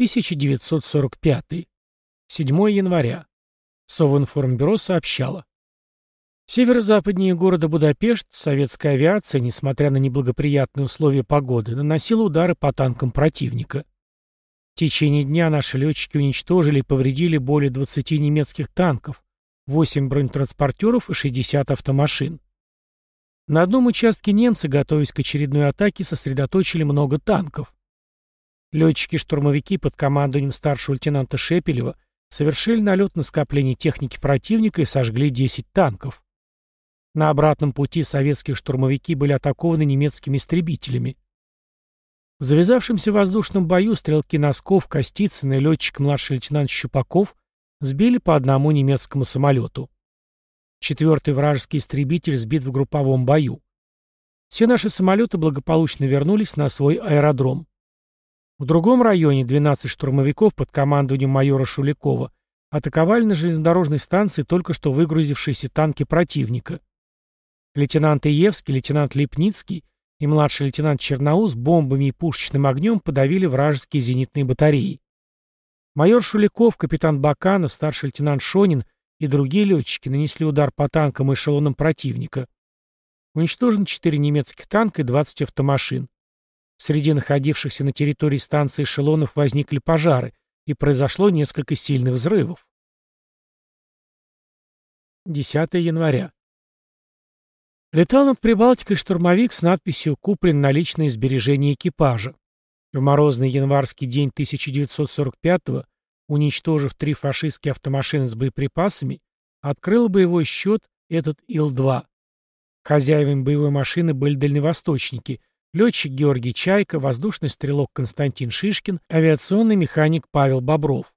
1945. 7 января. Совинформбюро сообщало. Северо-западнее города Будапешт советская авиация, несмотря на неблагоприятные условия погоды, наносила удары по танкам противника. В течение дня наши летчики уничтожили и повредили более 20 немецких танков, 8 бронетранспортеров и 60 автомашин. На одном участке немцы, готовясь к очередной атаке, сосредоточили много танков. Летчики-штурмовики под командованием старшего лейтенанта Шепелева совершили налет на скопление техники противника и сожгли 10 танков. На обратном пути советские штурмовики были атакованы немецкими истребителями. В завязавшемся воздушном бою стрелки Носков, Костицын и летчик-младший лейтенант Щупаков сбили по одному немецкому самолету. Четвертый вражеский истребитель сбит в групповом бою. Все наши самолеты благополучно вернулись на свой аэродром. В другом районе 12 штурмовиков под командованием майора Шуликова атаковали на железнодорожной станции только что выгрузившиеся танки противника. Лейтенант Иевский, лейтенант Липницкий и младший лейтенант Черноус бомбами и пушечным огнем подавили вражеские зенитные батареи. Майор Шуликов, капитан Баканов, старший лейтенант Шонин и другие летчики нанесли удар по танкам и эшелонам противника. Уничтожено 4 немецких танка и 20 автомашин. Среди находившихся на территории станции эшелонов возникли пожары, и произошло несколько сильных взрывов. 10 января. Летал над Прибалтикой штурмовик с надписью «Куплен на личные сбережения экипажа». В морозный январский день 1945-го уничтожив три фашистские автомашины с боеприпасами, открыл боевой счет этот Ил-2. Хозяевами боевой машины были дальневосточники, летчик Георгий Чайка, воздушный стрелок Константин Шишкин, авиационный механик Павел Бобров.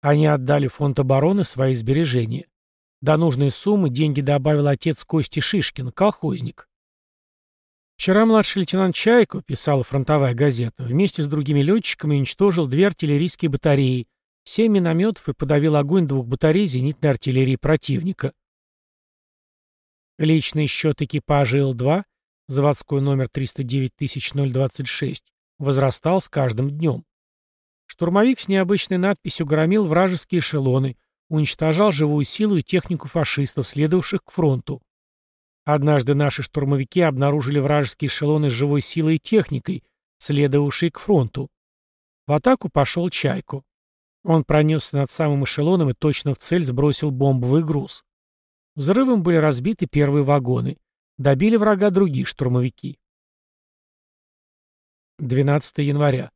Они отдали фонд обороны свои сбережения. До нужной суммы деньги добавил отец Кости Шишкин, колхозник. Вчера младший лейтенант Чайко, писала фронтовая газета, вместе с другими летчиками уничтожил две артиллерийские батареи, Семь минометов и подавил огонь двух батарей зенитной артиллерии противника. Личный счет экипажа Ил-2, заводской номер 309026, возрастал с каждым днем. Штурмовик с необычной надписью громил вражеские эшелоны, уничтожал живую силу и технику фашистов, следовавших к фронту. Однажды наши штурмовики обнаружили вражеские эшелоны с живой силой и техникой, следовавшие к фронту. В атаку пошел Чайку. Он пронесся над самым эшелоном и точно в цель сбросил бомбовый груз. Взрывом были разбиты первые вагоны. Добили врага другие штурмовики. 12 января.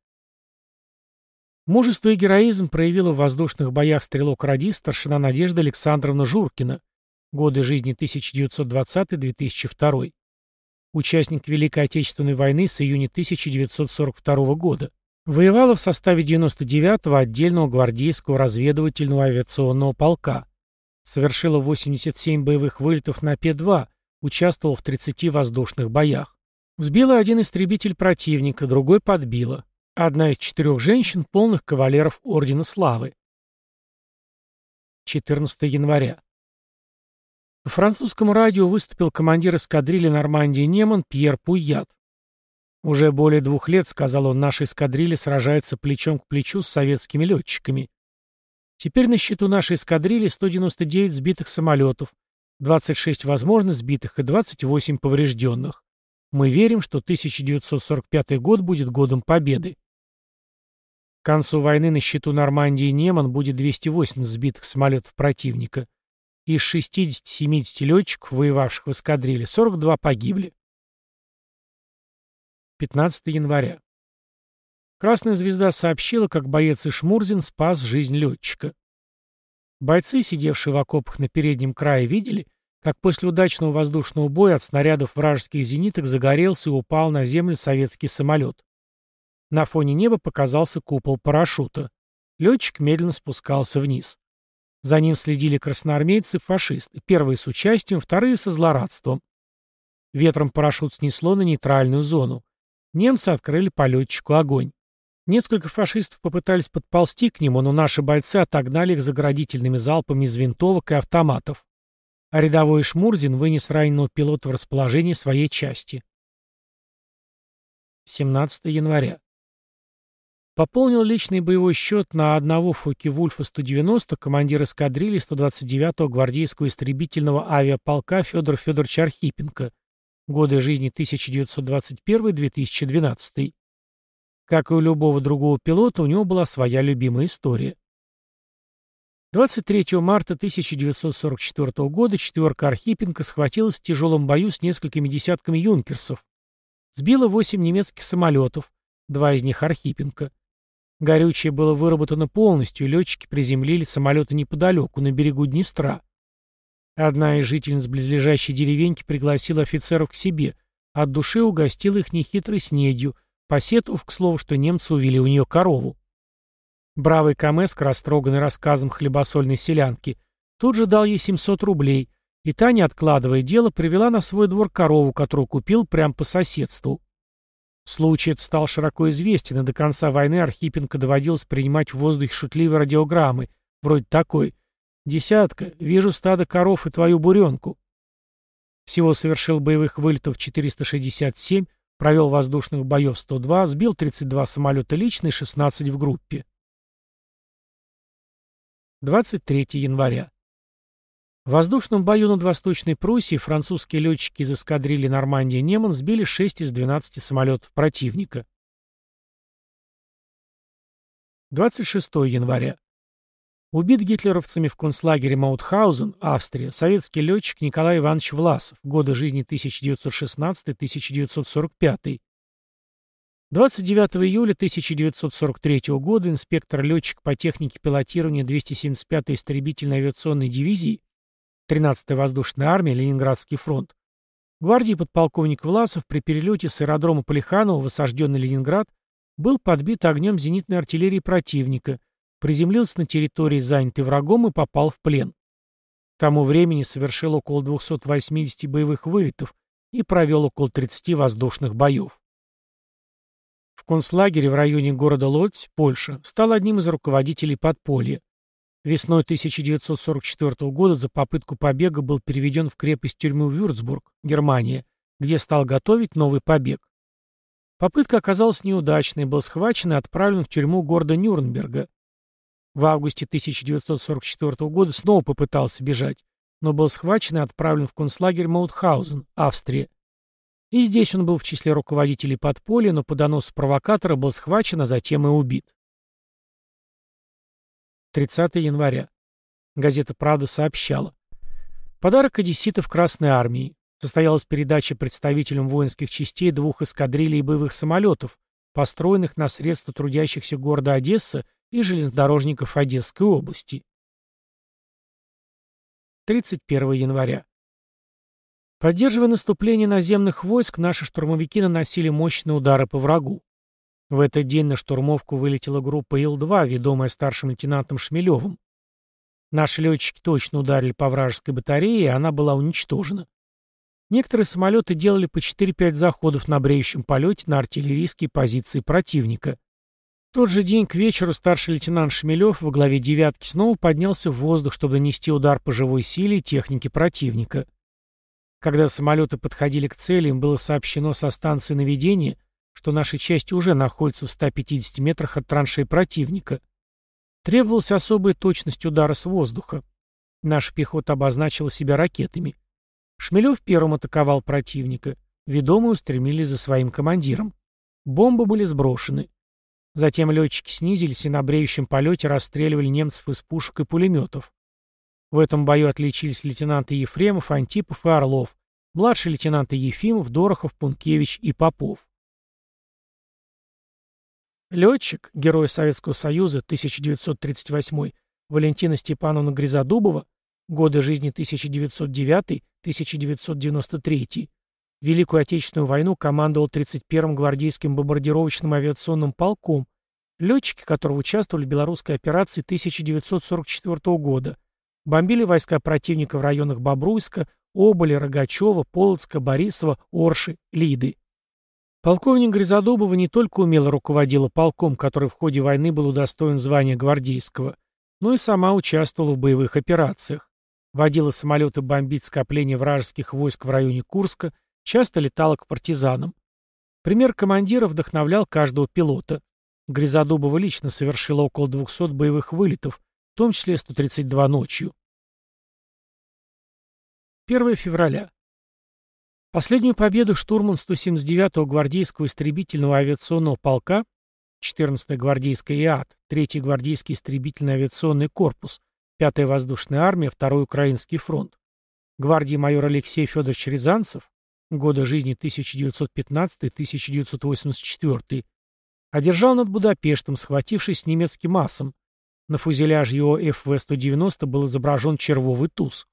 Мужество и героизм проявила в воздушных боях стрелок-радист старшина Надежда Александровна Журкина. Годы жизни 1920-2002. Участник Великой Отечественной войны с июня 1942 года. Воевала в составе 99-го отдельного гвардейского разведывательного авиационного полка. Совершила 87 боевых вылетов на П-2, участвовала в 30 воздушных боях. Сбила один истребитель противника, другой подбила. Одна из четырех женщин, полных кавалеров Ордена Славы. 14 января. По французскому радио выступил командир эскадрильи Нормандии Неман Пьер Пуят. Уже более двух лет, сказал он, наша эскадрилья сражается плечом к плечу с советскими летчиками. Теперь на счету нашей эскадрильи 199 сбитых самолетов, 26 возможно сбитых и 28 поврежденных. Мы верим, что 1945 год будет годом победы. К концу войны на счету Нормандии и Неман будет 208 сбитых самолетов противника. Из 60-70 летчиков, воевавших в эскадрилье, 42 погибли. 15 января. Красная звезда сообщила, как боец Ишмурзин спас жизнь летчика. Бойцы, сидевшие в окопах на переднем крае, видели, как после удачного воздушного боя от снарядов вражеских зениток загорелся и упал на землю советский самолет. На фоне неба показался купол парашюта. Летчик медленно спускался вниз. За ним следили красноармейцы-фашисты, первые с участием, вторые со злорадством. Ветром парашют снесло на нейтральную зону. Немцы открыли по летчику огонь. Несколько фашистов попытались подползти к нему, но наши бойцы отогнали их заградительными залпами из винтовок и автоматов. А рядовой Шмурзин вынес раненого пилота в расположение своей части. 17 января. Пополнил личный боевой счет на одного Фоки-Вульфа 190 командир эскадрильи 129-го гвардейского истребительного авиаполка Федор Федорович Архипенко. Годы жизни 1921-2012. Как и у любого другого пилота, у него была своя любимая история. 23 марта 1944 года четверка Архипенко схватилась в тяжелом бою с несколькими десятками юнкерсов. Сбила восемь немецких самолетов, два из них Архипенко. Горючее было выработано полностью, летчики приземлили самолеты неподалеку, на берегу Днестра. Одна из жительниц близлежащей деревеньки пригласила офицеров к себе, от души угостила их нехитрой снедью, посетовав, к слову, что немцы увели у нее корову. Бравый Камеск, растроганный рассказом хлебосольной селянки, тут же дал ей 700 рублей, и та, не откладывая дело, привела на свой двор корову, которую купил прямо по соседству. Случай этот стал широко известен, и до конца войны Архипенко доводилось принимать в воздухе шутливые радиограммы, вроде такой «Десятка, вижу стадо коров и твою буренку». Всего совершил боевых вылетов 467, провел воздушных боев 102, сбил 32 самолета лично и 16 в группе. 23 января. В воздушном бою над Восточной Пруссией французские летчики из эскадрильи Нормандия-Неман сбили 6 из 12 самолетов противника. 26 января. Убит гитлеровцами в концлагере Маутхаузен, Австрия, советский летчик Николай Иванович Власов, годы жизни 1916-1945. 29 июля 1943 года инспектор-летчик по технике пилотирования 275-й истребительной авиационной дивизии 13-я воздушная армия, Ленинградский фронт, гвардии подполковник Власов при перелете с аэродрома Полиханова в осажденный Ленинград был подбит огнем зенитной артиллерии противника, приземлился на территории, занятой врагом, и попал в плен. К тому времени совершил около 280 боевых вылетов и провел около 30 воздушных боев. В концлагере в районе города Лодзь, Польша, стал одним из руководителей подполья. Весной 1944 года за попытку побега был переведен в крепость-тюрьму Вюрцбург, Германия, где стал готовить новый побег. Попытка оказалась неудачной, был схвачен и отправлен в тюрьму города Нюрнберга. В августе 1944 года снова попытался бежать, но был схвачен и отправлен в концлагерь Маутхаузен, Австрия. И здесь он был в числе руководителей подполья, но по доносу провокатора был схвачен, а затем и убит. 30 января. Газета «Правда» сообщала. Подарок одесситов Красной Армии. Состоялась передача представителям воинских частей двух эскадрилей боевых самолетов, построенных на средства трудящихся города Одесса и железнодорожников Одесской области. 31 января. Поддерживая наступление наземных войск, наши штурмовики наносили мощные удары по врагу. В этот день на штурмовку вылетела группа Ил-2, ведомая старшим лейтенантом Шмелевым. Наши летчики точно ударили по вражеской батарее, и она была уничтожена. Некоторые самолеты делали по 4-5 заходов на бреющем полете на артиллерийские позиции противника. Тот же день к вечеру старший лейтенант Шмелев во главе «девятки» снова поднялся в воздух, чтобы нанести удар по живой силе и технике противника. Когда самолеты подходили к цели, им было сообщено со станции наведения, что наши части уже находятся в 150 метрах от траншеи противника. Требовалась особая точность удара с воздуха. Наша пехота обозначила себя ракетами. Шмелев первым атаковал противника. Ведомые устремились за своим командиром. Бомбы были сброшены. Затем летчики снизились и на бреющем полете расстреливали немцев из пушек и пулеметов. В этом бою отличились лейтенанты Ефремов, Антипов и Орлов, младшие лейтенанты Ефимов, Дорохов, Пункевич и Попов. Летчик, герой Советского Союза, 1938 Валентина Степановна Гризодубова, годы жизни 1909-1993, Великую Отечественную войну командовал 31-м гвардейским бомбардировочным авиационным полком, летчики которого участвовали в белорусской операции 1944 года, Бомбили войска противника в районах Бобруйска, Оболи, Рогачева, Полоцка, Борисова, Орши, Лиды. Полковник Гризодубова не только умело руководила полком, который в ходе войны был удостоен звания гвардейского, но и сама участвовала в боевых операциях. Водила самолеты бомбить скопление вражеских войск в районе Курска, часто летала к партизанам. Пример командира вдохновлял каждого пилота. Гризодубова лично совершила около 200 боевых вылетов, в том числе 132 ночью. 1 февраля. Последнюю победу штурман 179-го гвардейского истребительного авиационного полка 14-я гвардейская ИАТ, 3-й гвардейский истребительный авиационный корпус, 5-я воздушная армия, 2-й Украинский фронт, гвардии майор Алексей Федорович Рязанцев, годы жизни 1915-1984, одержал над Будапештом, схватившись с немецким асом. На фюзеляже его ФВ-190 был изображен червовый туз.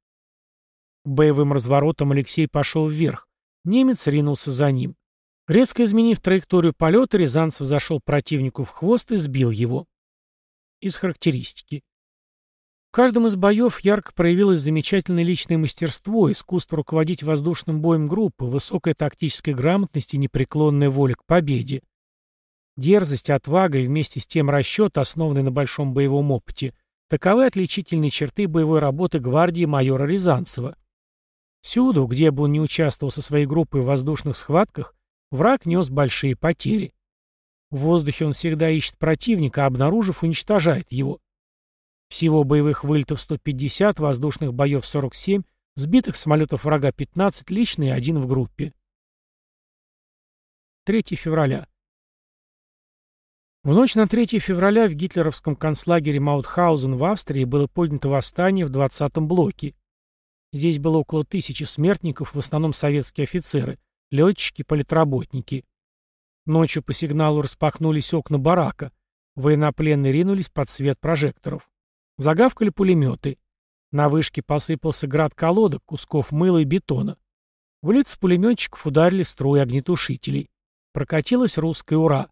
Боевым разворотом Алексей пошел вверх, Немец ринулся за ним. Резко изменив траекторию полета, Рязанцев зашел противнику в хвост и сбил его. Из характеристики. В каждом из боев ярко проявилось замечательное личное мастерство, искусство руководить воздушным боем группы, высокая тактическая грамотность и непреклонная воля к победе. Дерзость, отвага и вместе с тем расчет, основанный на большом боевом опыте, таковы отличительные черты боевой работы гвардии майора Рязанцева. Всюду, где бы он ни участвовал со своей группой в воздушных схватках, враг нес большие потери. В воздухе он всегда ищет противника, а обнаружив, уничтожает его. Всего боевых вылетов 150, воздушных боев 47, сбитых самолетов врага 15, личный один в группе. 3 февраля. В ночь на 3 февраля в гитлеровском концлагере Маутхаузен в Австрии было поднято восстание в 20-м блоке. Здесь было около тысячи смертников, в основном советские офицеры, летчики, политработники. Ночью по сигналу распахнулись окна барака. Военнопленные ринулись под свет прожекторов. Загавкали пулеметы. На вышке посыпался град колодок, кусков мыла и бетона. В лица пулеметчиков ударили струи огнетушителей. Прокатилась русская «Ура!».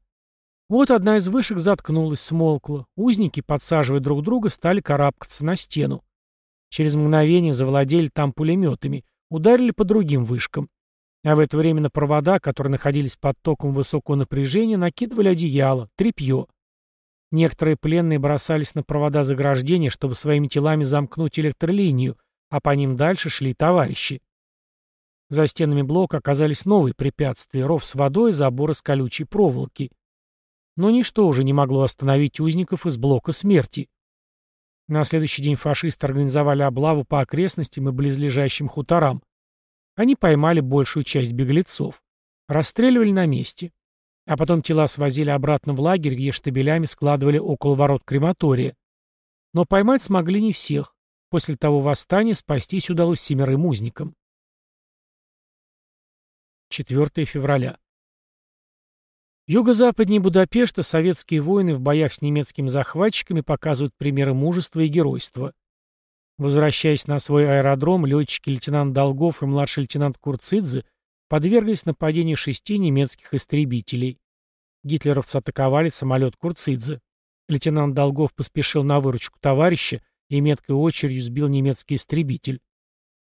Вот одна из вышек заткнулась, смолкла. Узники, подсаживая друг друга, стали карабкаться на стену. Через мгновение завладели там пулеметами, ударили по другим вышкам. А в это время на провода, которые находились под током высокого напряжения, накидывали одеяло, тряпье. Некоторые пленные бросались на провода заграждения, чтобы своими телами замкнуть электролинию, а по ним дальше шли товарищи. За стенами блока оказались новые препятствия, ров с водой и забор из колючей проволоки. Но ничто уже не могло остановить узников из блока смерти. На следующий день фашисты организовали облаву по окрестностям и близлежащим хуторам. Они поймали большую часть беглецов. Расстреливали на месте. А потом тела свозили обратно в лагерь, где штабелями складывали около ворот крематория. Но поймать смогли не всех. После того восстания спастись удалось семерым узникам. 4 февраля. Юго-западнее Будапешта советские воины в боях с немецкими захватчиками показывают примеры мужества и геройства. Возвращаясь на свой аэродром, летчики лейтенант Долгов и младший лейтенант Курцидзе подверглись нападению шести немецких истребителей. Гитлеровцы атаковали самолет Курцидзе. Лейтенант Долгов поспешил на выручку товарища и меткой очередью сбил немецкий истребитель.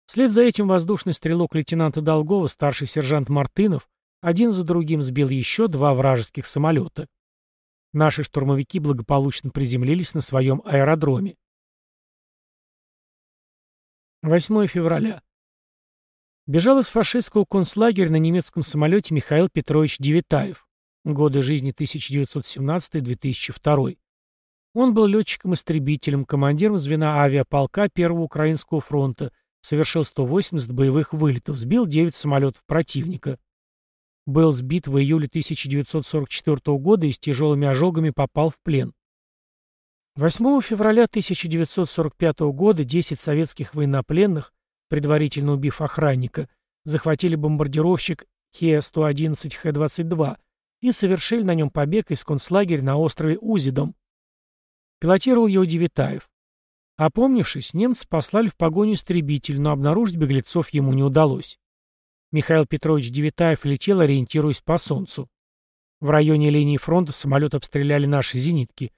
Вслед за этим воздушный стрелок лейтенанта Долгова, старший сержант Мартынов, один за другим сбил еще два вражеских самолета. Наши штурмовики благополучно приземлились на своем аэродроме. 8 февраля. Бежал из фашистского концлагеря на немецком самолете Михаил Петрович Девитаев. Годы жизни 1917-2002. Он был летчиком-истребителем, командиром звена авиаполка Первого Украинского фронта, совершил 180 боевых вылетов, сбил 9 самолетов противника. Был сбит в июле 1944 года и с тяжелыми ожогами попал в плен. 8 февраля 1945 года 10 советских военнопленных, предварительно убив охранника, захватили бомбардировщик Хе-111 Х-22 и совершили на нем побег из концлагеря на острове Узидом. Пилотировал его Девитаев. Опомнившись, немцы послали в погоню истребитель, но обнаружить беглецов ему не удалось. Михаил Петрович Девитаев летел, ориентируясь по солнцу. В районе линии фронта самолет обстреляли наши зенитки.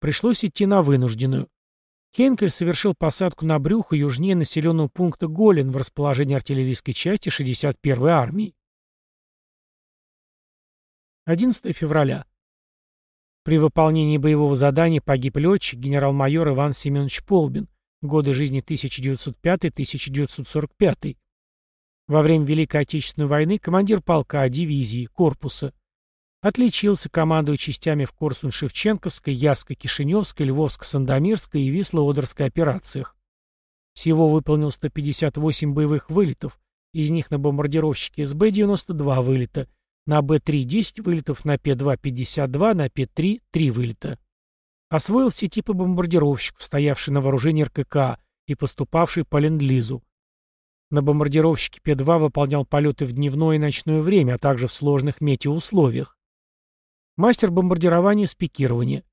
Пришлось идти на вынужденную. Хенкель совершил посадку на брюхо южнее населенного пункта Голен в расположении артиллерийской части 61-й армии. 11 февраля. При выполнении боевого задания погиб летчик генерал-майор Иван Семенович Полбин, годы жизни 1905-1945, во время Великой Отечественной войны командир полка, дивизии, корпуса. Отличился, командуя частями в Корсунь-Шевченковской, Яско-Кишиневской, Львовско-Сандомирской и Висло-Одерской операциях. Всего выполнил 158 боевых вылетов, из них на бомбардировщике СБ 92 вылета, на ТБ-3 10 вылетов, на Пе-2 52, на Пе-3 3 вылета. Освоил все типы бомбардировщиков, стоявшие на вооружении РККА и поступавшие по Ленд-Лизу. На бомбардировщике Пе-2 выполнял полеты в дневное и ночное время, а также в сложных метеоусловиях. Мастер бомбардирования с пикирования.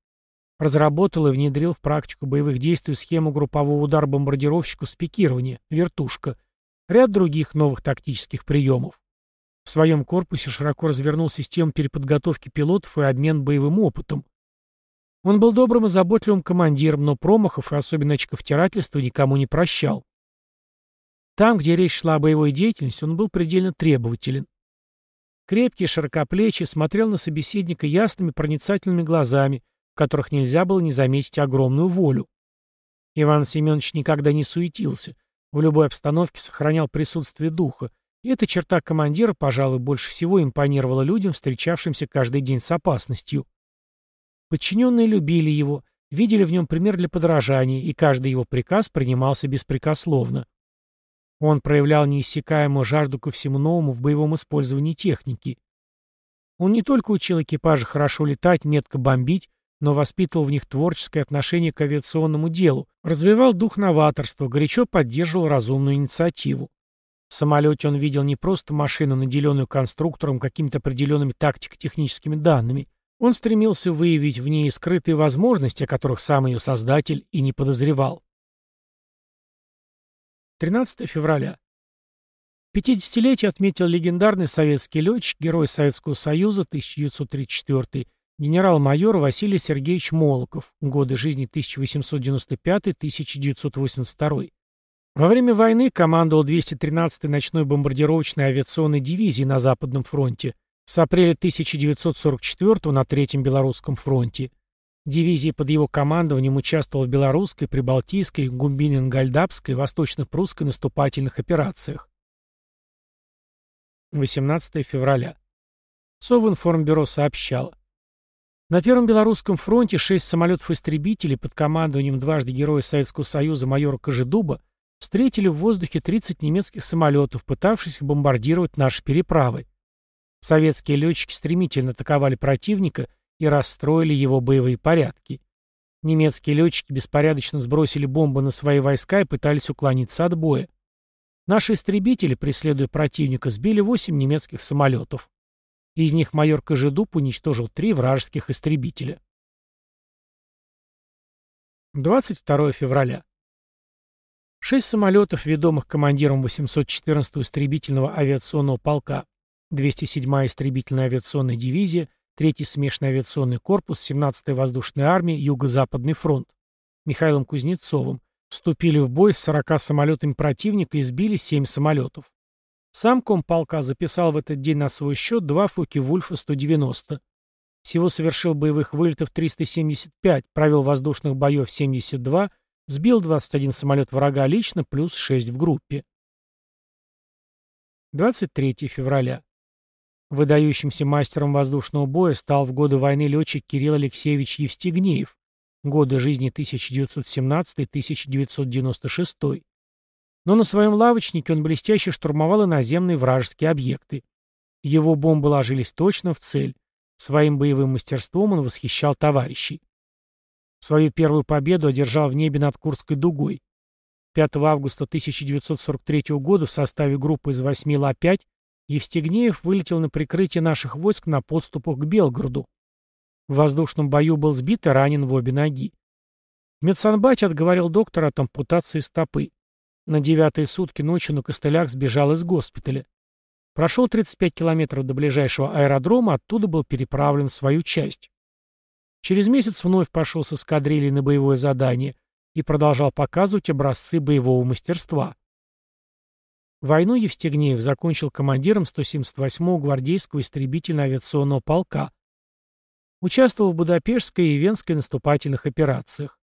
Разработал и внедрил в практику боевых действий схему группового удара бомбардировщиков с пикирования, вертушка, ряд других новых тактических приемов. В своем корпусе широко развернул систему переподготовки пилотов и обмен боевым опытом. Он был добрым и заботливым командиром, но промахов и особенно очковтирательства никому не прощал. Там, где речь шла о боевой деятельности, он был предельно требователен. Крепкий, широкоплечий, смотрел на собеседника ясными проницательными глазами, в которых нельзя было не заметить огромную волю. Иван Семенович никогда не суетился, в любой обстановке сохранял присутствие духа, эта черта командира, пожалуй, больше всего импонировала людям, встречавшимся каждый день с опасностью. Подчиненные любили его, видели в нем пример для подражания, и каждый его приказ принимался беспрекословно. Он проявлял неиссякаемую жажду ко всему новому в боевом использовании техники. Он не только учил экипажи хорошо летать, метко бомбить, но воспитывал в них творческое отношение к авиационному делу, развивал дух новаторства, горячо поддерживал разумную инициативу. В самолете он видел не просто машину, наделенную конструктором какими-то определенными тактико-техническими данными. Он стремился выявить в ней скрытые возможности, о которых сам ее создатель и не подозревал. 13 февраля. 50-летие отметил легендарный советский летчик, герой Советского Союза 1934 генерал-майор Василий Сергеевич Молоков, годы жизни 1895-1982. Во время войны командовал 213-й ночной бомбардировочной авиационной дивизией на Западном фронте с апреля 1944 на Третьем Белорусском фронте. Дивизия под его командованием участвовала в Белорусской, Прибалтийской, Гумбинен-Гальдапской, Восточно-Прусской наступательных операциях. 18 февраля. Совинформбюро сообщало. На Первом Белорусском фронте шесть самолетов-истребителей под командованием дважды Героя Советского Союза майора Кожедуба встретили в воздухе 30 немецких самолетов, пытавшихся бомбардировать наши переправы. Советские летчики стремительно атаковали противника и расстроили его боевые порядки. Немецкие летчики беспорядочно сбросили бомбы на свои войска и пытались уклониться от боя. Наши истребители, преследуя противника, сбили 8 немецких самолетов. Из них майор Кожедуб уничтожил три вражеских истребителя. 22 февраля. Шесть самолетов, ведомых командиром 814-го истребительного авиационного полка, 207-я истребительная авиационная дивизия, 3-й смешанный авиационный корпус, 17-й воздушной армии, Юго-Западный фронт, Михаилом Кузнецовым, вступили в бой с 40 самолетами противника и сбили 7 самолетов. Сам комполка записал в этот день на свой счет два Фоки-Вульфа-190. Всего совершил боевых вылетов 375, провел воздушных боев 72, Сбил 21 самолет врага лично, плюс 6 в группе. 23 февраля. Выдающимся мастером воздушного боя стал в годы войны летчик Кирилл Алексеевич Евстигнеев, годы жизни 1917-1996. Но на своем лавочнике он блестяще штурмовал иноземные вражеские объекты. Его бомбы ложились точно в цель. Своим боевым мастерством он восхищал товарищей. Свою первую победу одержал в небе над Курской дугой. 5 августа 1943 года в составе группы из 8 Ла-5 Евстигнеев вылетел на прикрытие наших войск на подступах к Белгороду. В воздушном бою был сбит и ранен в обе ноги. В медсанбате отговорил доктора от ампутации стопы. На девятые сутки ночью на костылях сбежал из госпиталя. Прошел 35 километров до ближайшего аэродрома, оттуда был переправлен в свою часть. Через месяц вновь пошел с эскадрильей на боевое задание и продолжал показывать образцы боевого мастерства. Войну Евстигнеев закончил командиром 178-го гвардейского истребительно-авиационного полка. Участвовал в Будапештской и Венской наступательных операциях.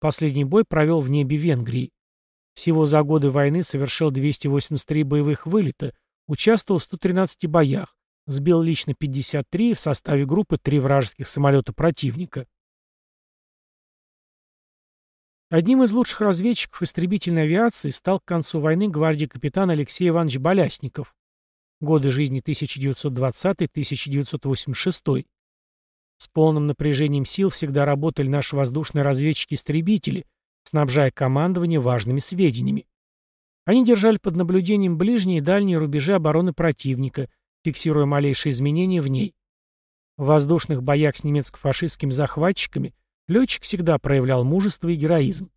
Последний бой провел в небе Венгрии. Всего за годы войны совершил 283 боевых вылета, участвовал в 113 боях, Сбил лично 53 в составе группы три вражеских самолета противника. Одним из лучших разведчиков истребительной авиации стал к концу войны гвардии капитан Алексей Иванович Болясников. Годы жизни 1920-1986. С полным напряжением сил всегда работали наши воздушные разведчики-истребители, снабжая командование важными сведениями. Они держали под наблюдением ближние и дальние рубежи обороны противника, фиксируя малейшие изменения в ней. В воздушных боях с немецко-фашистскими захватчиками Летчик всегда проявлял мужество и героизм.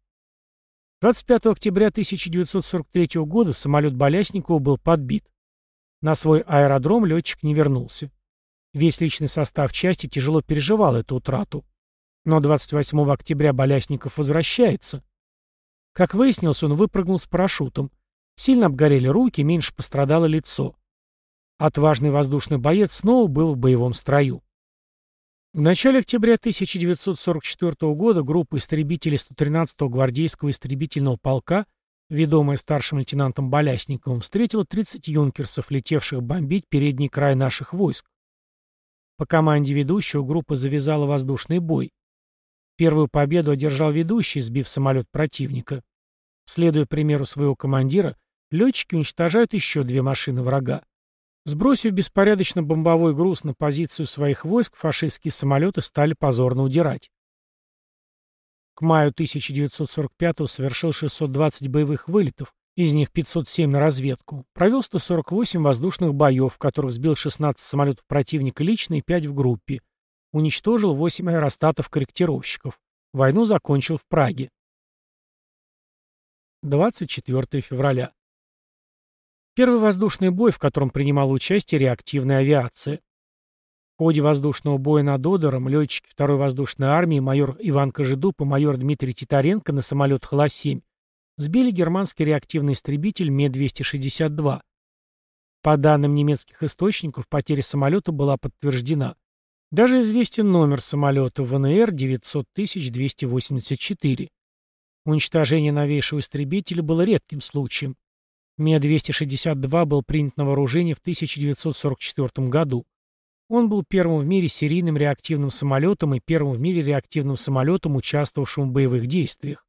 25 октября 1943 года самолет Болясникова был подбит. На свой аэродром летчик не вернулся. Весь личный состав части тяжело переживал эту утрату. Но 28 октября Болясников возвращается. Как выяснилось, он выпрыгнул с парашютом. Сильно обгорели руки, меньше пострадало лицо. Отважный воздушный боец снова был в боевом строю. В начале октября 1944 года группа истребителей 113-го гвардейского истребительного полка, ведомая старшим лейтенантом Болясниковым, встретила 30 юнкерсов, летевших бомбить передний край наших войск. По команде ведущего группа завязала воздушный бой. Первую победу одержал ведущий, сбив самолет противника. Следуя примеру своего командира, летчики уничтожают еще две машины врага. Сбросив беспорядочно бомбовой груз на позицию своих войск, фашистские самолеты стали позорно удирать. К маю 1945-го совершил 620 боевых вылетов, из них 507 на разведку, провел 148 воздушных боев, в которых сбил 16 самолетов противника лично и 5 в группе, уничтожил 8 аэростатов-корректировщиков. Войну закончил в Праге. 24 февраля. Первый воздушный бой, в котором принимала участие реактивная авиация. В ходе воздушного боя над Одером летчики второй воздушной армии майор Иван Кожедуб и майор Дмитрий Титаренко на самолетах Ла-7 сбили германский реактивный истребитель Ме-262. По данным немецких источников, потеря самолета была подтверждена. Даже известен номер самолета ВНР 900284. Уничтожение новейшего истребителя было редким случаем. Ме-262 был принят на вооружение в 1944 году. Он был первым в мире серийным реактивным самолетом и первым в мире реактивным самолетом, участвовавшим в боевых действиях.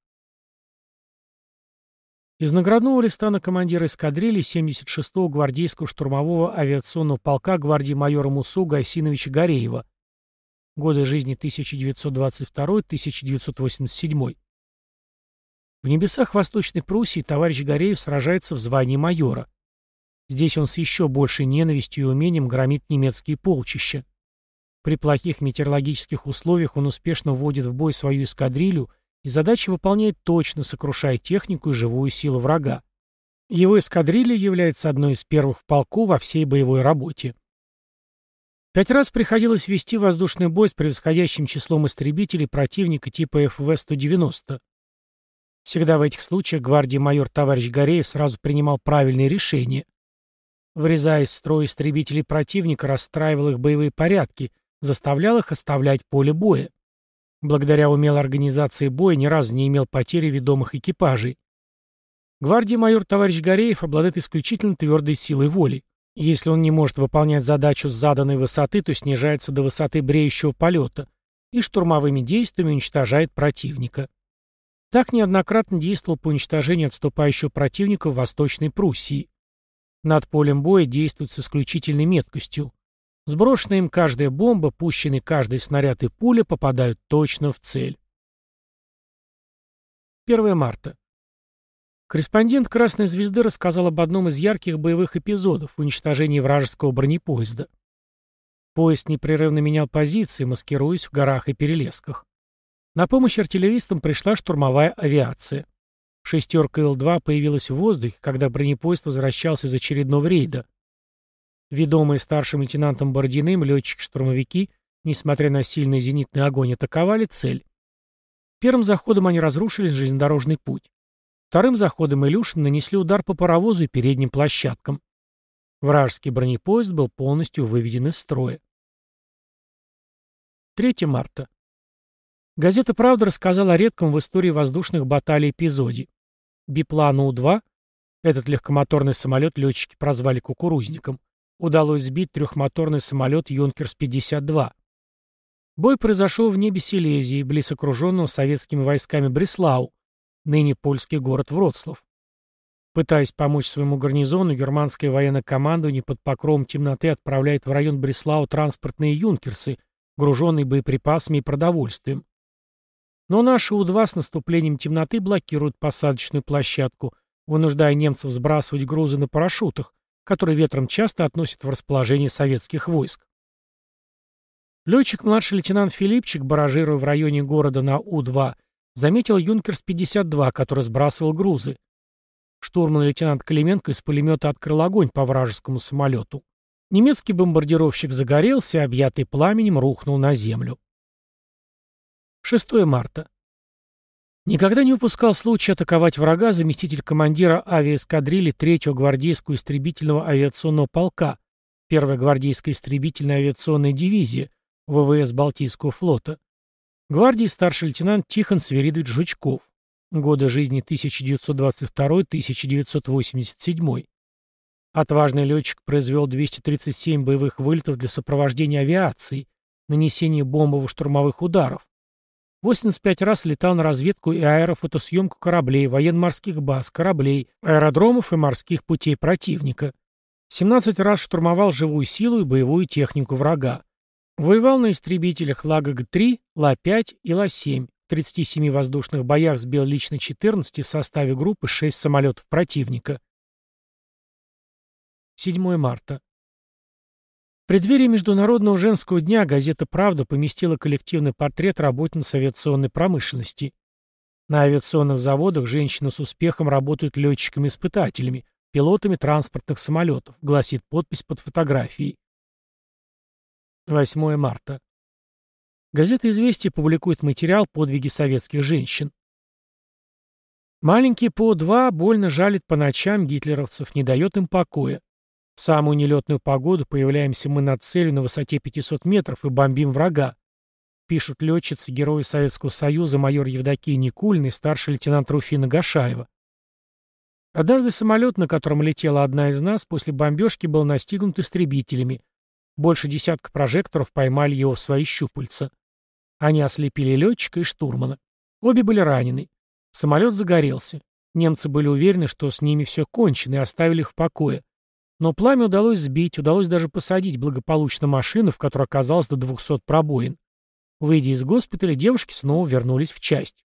Из наградного листа на командира эскадрильи 76-го гвардейского штурмового авиационного полка гвардии майора Мусу Гайсиновича Гореева. Годы жизни 1922-1987. В небесах Восточной Пруссии товарищ Гореев сражается в звании майора. Здесь он с еще большей ненавистью и умением громит немецкие полчища. При плохих метеорологических условиях он успешно вводит в бой свою эскадрилью и задачи выполняет точно, сокрушая технику и живую силу врага. Его эскадрилья является одной из первых в полку во всей боевой работе. Пять раз приходилось вести воздушный бой с превосходящим числом истребителей противника типа ФВ-190. Всегда в этих случаях гвардии майор товарищ Гореев сразу принимал правильные решения. Врезаясь в строй истребителей противника, расстраивал их боевые порядки, заставлял их оставлять поле боя. Благодаря умелой организации боя ни разу не имел потери ведомых экипажей. Гвардии майор товарищ Гореев обладает исключительно твердой силой воли. Если он не может выполнять задачу с заданной высоты, то снижается до высоты бреющего полета и штурмовыми действиями уничтожает противника. Так неоднократно действовал по уничтожению отступающего противника в Восточной Пруссии. Над полем боя действует с исключительной меткостью. Сброшенная им каждая бомба, пущенный каждый снаряд и пуля попадают точно в цель. 1 марта. Корреспондент «Красной звезды» рассказал об одном из ярких боевых эпизодов – уничтожении вражеского бронепоезда. Поезд непрерывно менял позиции, маскируясь в горах и перелесках. На помощь артиллеристам пришла штурмовая авиация. Шестерка Ил-2 появилась в воздухе, когда бронепоезд возвращался из очередного рейда. Ведомые старшим лейтенантом Бородиным летчики-штурмовики, несмотря на сильный зенитный огонь, атаковали цель. Первым заходом они разрушили железнодорожный путь. Вторым заходом Илюшин нанесли удар по паровозу и передним площадкам. Вражеский бронепоезд был полностью выведен из строя. 3 марта. Газета «Правда» рассказала о редком в истории воздушных баталий эпизоде. Биплан У-2, этот легкомоторный самолет летчики прозвали кукурузником, удалось сбить трехмоторный самолет «Юнкерс-52». Бой произошел в небе Силезии, близ окруженного советскими войсками Бреслау, ныне польский город Вроцлав. Пытаясь помочь своему гарнизону, германское военное командование под покровом темноты отправляет в район Бреслау транспортные «Юнкерсы», груженные боеприпасами и продовольствием. Но наши У-2 с наступлением темноты блокируют посадочную площадку, вынуждая немцев сбрасывать грузы на парашютах, которые ветром часто относят в расположение советских войск. Летчик-младший лейтенант Филипчик, баражируя в районе города на У-2, заметил «Юнкерс-52», который сбрасывал грузы. Штурман-лейтенант Клименко из пулемета открыл огонь по вражескому самолету. Немецкий бомбардировщик загорелся, объятый пламенем, рухнул на землю. 6 марта. Никогда не упускал случая атаковать врага заместитель командира авиаэскадрильи 3-го гвардейского истребительного авиационного полка, 1-я гвардейская истребительная авиационная дивизия, ВВС Балтийского флота. Гвардии старший лейтенант Тихон Сверидович Жучков. Годы жизни 1922-1987. Отважный летчик произвел 237 боевых вылетов для сопровождения авиации, нанесения бомбово-штурмовых ударов. 85 раз летал на разведку и аэрофотосъемку кораблей, военно-морских баз, кораблей, аэродромов и морских путей противника. 17 раз штурмовал живую силу и боевую технику врага. Воевал на истребителях Лагаг-3, Ла-5 и Ла-7. В 37 воздушных боях сбил лично 14 в составе группы 6 самолетов противника. 7 марта. В преддверии Международного женского дня газета «Правда» поместила коллективный портрет работниц авиационной промышленности. На авиационных заводах женщины с успехом работают летчиками-испытателями, пилотами транспортных самолетов, гласит подпись под фотографией. 8 марта. Газета «Известия» публикует материал «Подвиги советских женщин». Маленький По-2 больно жалит по ночам гитлеровцев, не дает им покоя. В самую нелетную погоду появляемся мы над целью на высоте 500 метров и бомбим врага. Пишут летчицы, герои Советского Союза майор Евдокия Никулина и старший лейтенант Руфина Гашаева. Однажды самолет, на котором летела одна из нас, после бомбежки был настигнут истребителями, больше десятка прожекторов поймали его в свои щупальца. Они ослепили летчика и штурмана. Обе были ранены. Самолет загорелся. Немцы были уверены, что с ними все кончено, и оставили их в покое. Но пламя удалось сбить, удалось даже посадить благополучно машину, в которой оказалось до 200 пробоин. Выйдя из госпиталя, девушки снова вернулись в часть.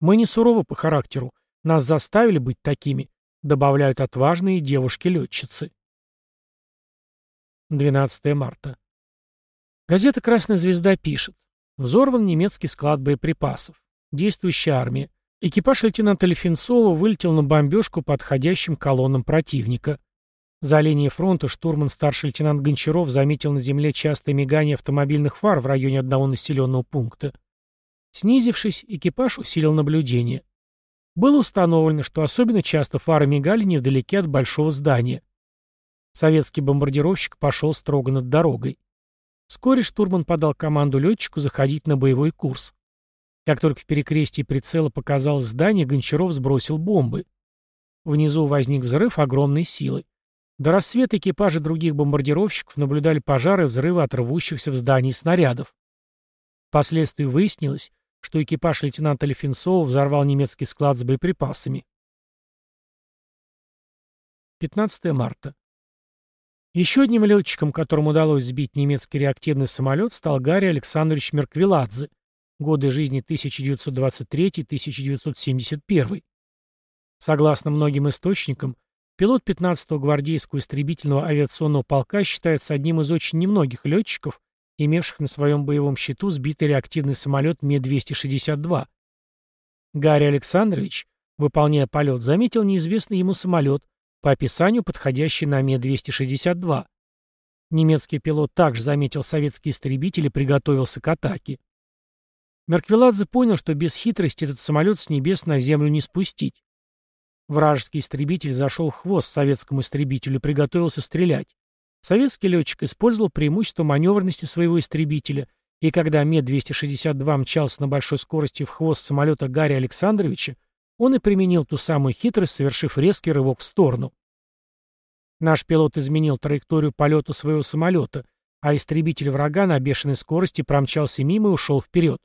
«Мы не суровы по характеру. Нас заставили быть такими», добавляют отважные девушки-летчицы. 12 марта. Газета «Красная звезда» пишет. Взорван немецкий склад боеприпасов. Действующая армия. Экипаж лейтенанта Лефенцова вылетел на бомбежку по отходящим колоннам противника. За линией фронта штурман старший лейтенант Гончаров заметил на земле частое мигание автомобильных фар в районе одного населенного пункта. Снизившись, экипаж усилил наблюдение. Было установлено, что особенно часто фары мигали невдалеке от большого здания. Советский бомбардировщик пошел строго над дорогой. Вскоре штурман подал команду летчику заходить на боевой курс. Как только в перекрестии прицела показалось здание, Гончаров сбросил бомбы. Внизу возник взрыв огромной силы. До рассвета экипажи других бомбардировщиков наблюдали пожары и взрывы от рвущихся в здании снарядов. Впоследствии выяснилось, что экипаж лейтенанта Лефинцова взорвал немецкий склад с боеприпасами. 15 марта. Еще одним летчиком, которому удалось сбить немецкий реактивный самолет, стал Гарри Александрович Мерквиладзе, годы жизни 1923-1971. Согласно многим источникам, пилот 15-го гвардейского истребительного авиационного полка считается одним из очень немногих летчиков, имевших на своем боевом счету сбитый реактивный самолет Ме-262. Гарри Александрович, выполняя полет, заметил неизвестный ему самолет, по описанию подходящий на Ме-262. Немецкий пилот также заметил советские истребители и приготовился к атаке. Мерквеладзе понял, что без хитрости этот самолет с небес на землю не спустить. Вражеский истребитель зашел в хвост советскому истребителю и приготовился стрелять. Советский летчик использовал преимущество маневренности своего истребителя, и когда Ме-262 мчался на большой скорости в хвост самолета Гарри Александровича, он и применил ту самую хитрость, совершив резкий рывок в сторону. Наш пилот изменил траекторию полета своего самолета, а истребитель врага на бешеной скорости промчался мимо и ушел вперед.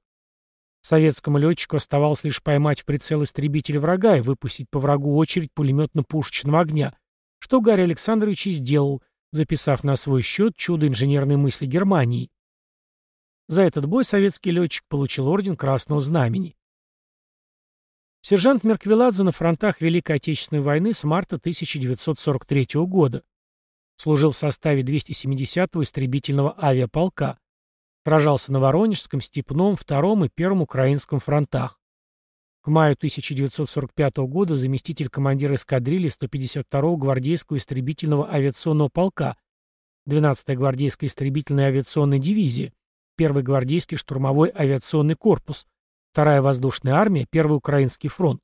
Советскому летчику оставалось лишь поймать в прицел истребитель врага и выпустить по врагу очередь пулеметно-пушечного огня, что Гарри Александрович и сделал, записав на свой счет чудо инженерной мысли Германии. За этот бой советский летчик получил орден Красного Знамени. Сержант Мерквеладзе на фронтах Великой Отечественной войны с марта 1943 года. Служил в составе 270-го истребительного авиаполка. Сражался на Воронежском, Степном, Втором и Первом Украинском фронтах. К маю 1945 года заместитель командира эскадрильи 152-го гвардейского истребительного авиационного полка, 12-я гвардейская истребительная авиационная дивизия, 1-й гвардейский штурмовой авиационный корпус, 2-я воздушная армия, 1-й Украинский фронт.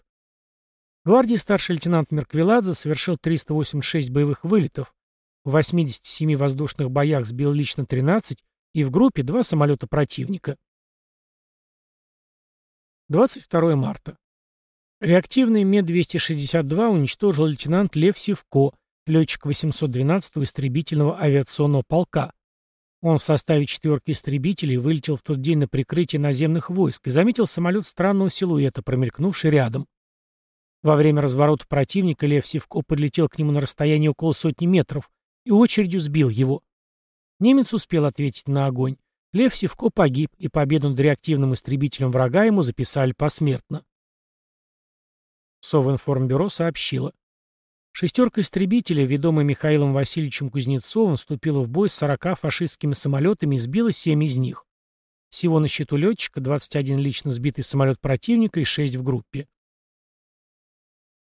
Гвардии старший лейтенант Мерквеладзе совершил 386 боевых вылетов, в 87 воздушных боях сбил лично 13 и в группе два самолета противника. 22 марта. Реактивный Ме-262 уничтожил лейтенант Лев Севко, летчик 812-го истребительного авиационного полка. Он в составе четверки истребителей вылетел в тот день на прикрытие наземных войск и заметил самолет странного силуэта, промелькнувший рядом. Во время разворота противника Лев Севко подлетел к нему на расстояние около сотни метров и очередью сбил его. Немец успел ответить на огонь. Лев Севко погиб, и победу над реактивным истребителем врага ему записали посмертно. Совинформбюро сообщило. Шестерка истребителей, ведомая Михаилом Васильевичем Кузнецовым, вступила в бой с 40 фашистскими самолетами и сбила 7 из них. Всего на счету летчика 21 лично сбитый самолет противника и 6 в группе.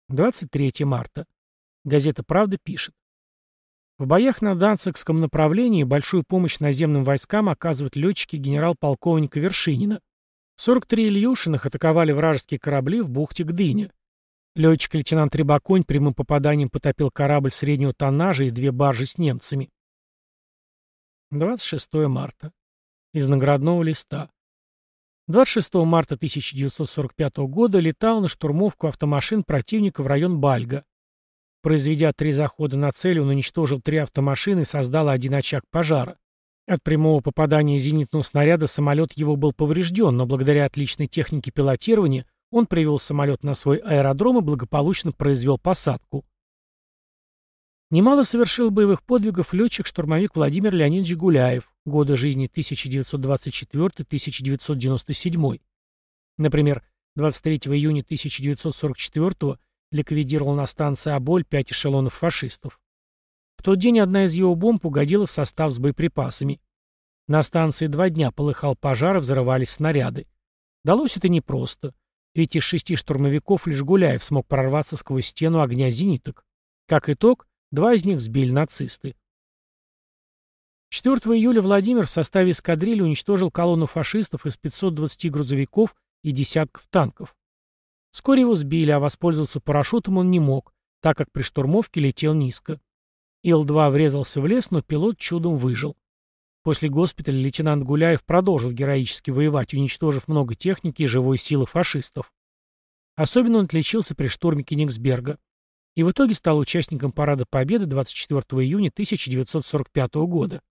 23 марта. Газета «Правда» пишет. В боях на Данцигском направлении большую помощь наземным войскам оказывают летчики генерал-полковника Вершинина. 43 Ильюшиных атаковали вражеские корабли в бухте Гдыня. Летчик-лейтенант Рябоконь прямым попаданием потопил корабль среднего тоннажа и две баржи с немцами. 26 марта. Из наградного листа. 26 марта 1945 года летал на штурмовку автомашин противника в район Бальга. Произведя три захода на цель, он уничтожил три автомашины и создал один очаг пожара. От прямого попадания зенитного снаряда самолет его был поврежден, но благодаря отличной технике пилотирования он привел самолет на свой аэродром и благополучно произвел посадку. Немало совершил боевых подвигов летчик-штурмовик Владимир Леонидович Гуляев, годы жизни 1924-1997. Например, 23 июня 1944 ликвидировал на станции Аболь пять эшелонов фашистов. В тот день одна из его бомб угодила в состав с боеприпасами. На станции два дня полыхал пожар и взрывались снаряды. Далось это непросто. Ведь из шести штурмовиков лишь Гуляев смог прорваться сквозь стену огня зениток. Как итог, два из них сбили нацисты. 4 июля Владимир в составе эскадрильи уничтожил колонну фашистов из 520 грузовиков и десятков танков. Вскоре его сбили, а воспользоваться парашютом он не мог, так как при штурмовке летел низко. Ил-2 врезался в лес, но пилот чудом выжил. После госпиталя лейтенант Гуляев продолжил героически воевать, уничтожив много техники и живой силы фашистов. Особенно он отличился при штурме Кенигсберга. И в итоге стал участником Парада Победы 24 июня 1945 года.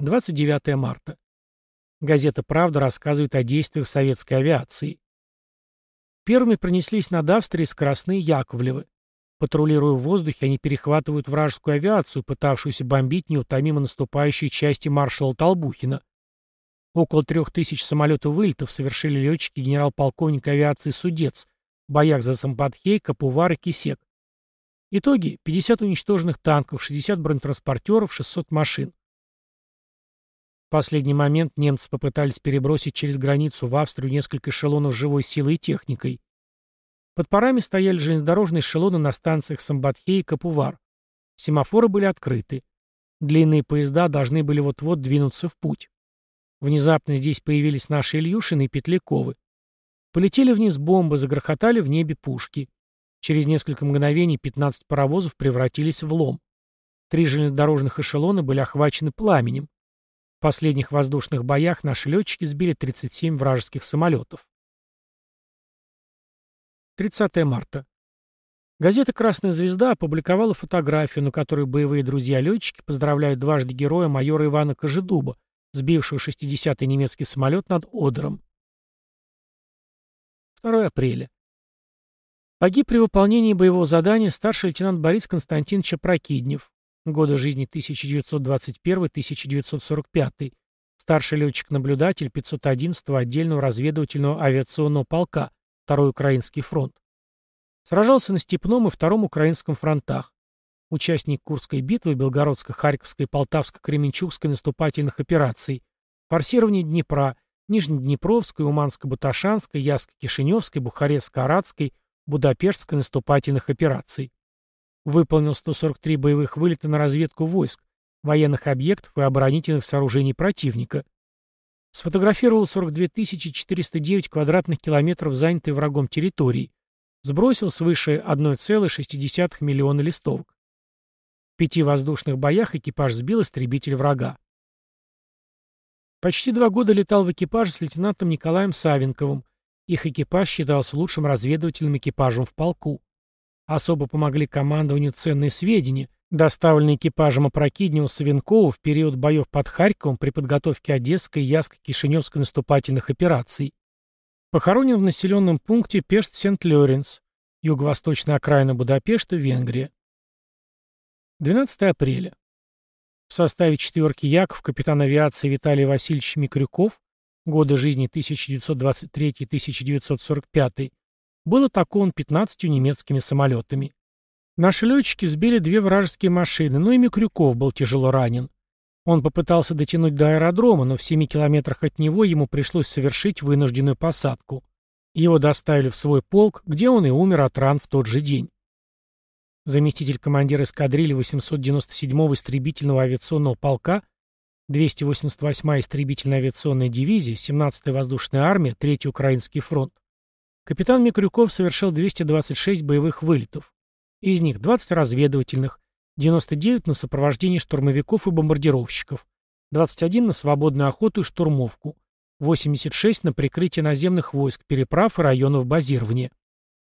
29 марта. Газета «Правда» рассказывает о действиях советской авиации. Первыми пронеслись над Австрией скоростные Яковлевы. Патрулируя в воздухе, они перехватывают вражескую авиацию, пытавшуюся бомбить неутомимо наступающие части маршала Толбухина. Около трех тысяч самолетов вылетов совершили летчики генерал-полковник авиации Судец в боях за Сампатхей, Капувар и Кисек. Итоги – 50 уничтоженных танков, 60 бронетранспортеров, 600 машин. В последний момент немцы попытались перебросить через границу в Австрию несколько эшелонов живой силой и техникой. Под парами стояли железнодорожные эшелоны на станциях Самбатхе и Капувар. Семафоры были открыты. Длинные поезда должны были вот-вот двинуться в путь. Внезапно здесь появились наши Ильюшины и Петляковы. Полетели вниз бомбы, загрохотали в небе пушки. Через несколько мгновений 15 паровозов превратились в лом. Три железнодорожных эшелона были охвачены пламенем. В последних воздушных боях наши летчики сбили 37 вражеских самолетов. 30 марта. Газета «Красная звезда» опубликовала фотографию, на которой боевые друзья-летчики поздравляют дважды героя майора Ивана Кожедуба, сбившего 60-й немецкий самолет над Одером. 2 апреля. Погиб при выполнении боевого задания старший лейтенант Борис Константинович Опрокиднев, годы жизни 1921-1945, старший летчик-наблюдатель 511-го отдельного разведывательного авиационного полка, Второй Украинский фронт. Сражался на Степном и Втором Украинском фронтах. Участник Курской битвы, Белгородско-Харьковской Полтавско-Кременчугской наступательных операций, форсирование Днепра, Нижнеднепровской, Уманско-Буташанской, Яско-Кишиневской, Бухарест-Каратской, Будапештской наступательных операций. Выполнил 143 боевых вылета на разведку войск, военных объектов и оборонительных сооружений противника. Сфотографировал 42 409 квадратных километров занятой врагом территории, сбросил свыше 1,6 миллиона листовок. В пяти воздушных боях экипаж сбил истребитель врага. Почти два года летал в экипаже с лейтенантом Николаем Савенковым. Их экипаж считался лучшим разведывательным экипажем в полку. Особо помогли командованию ценные сведения, доставленные экипажем Опрокиднева Савенкова в период боев под Харьковом при подготовке Одесской и Яско-Кишиневской наступательных операций. Похоронен в населенном пункте Пешт-Сент-Лоренс, юго-восточная окраина Будапешта, Венгрия. 12 апреля. В составе четверки Яков капитан авиации Виталий Васильевич Микрюков, годы жизни 1923-1945, был атакован 15 немецкими самолетами. Наши летчики сбили две вражеские машины, но и Микрюков был тяжело ранен. Он попытался дотянуть до аэродрома, но в 7 километрах от него ему пришлось совершить вынужденную посадку. Его доставили в свой полк, где он и умер от ран в тот же день. Заместитель командира эскадрильи 897-го истребительного авиационного полка, 288-я истребительная авиационная дивизия, 17-я воздушная армия, 3-й Украинский фронт. Капитан Микрюков совершил 226 боевых вылетов. Из них 20 разведывательных, 99 на сопровождение штурмовиков и бомбардировщиков, 21 на свободную охоту и штурмовку, 86 на прикрытие наземных войск, переправ и районов базирования.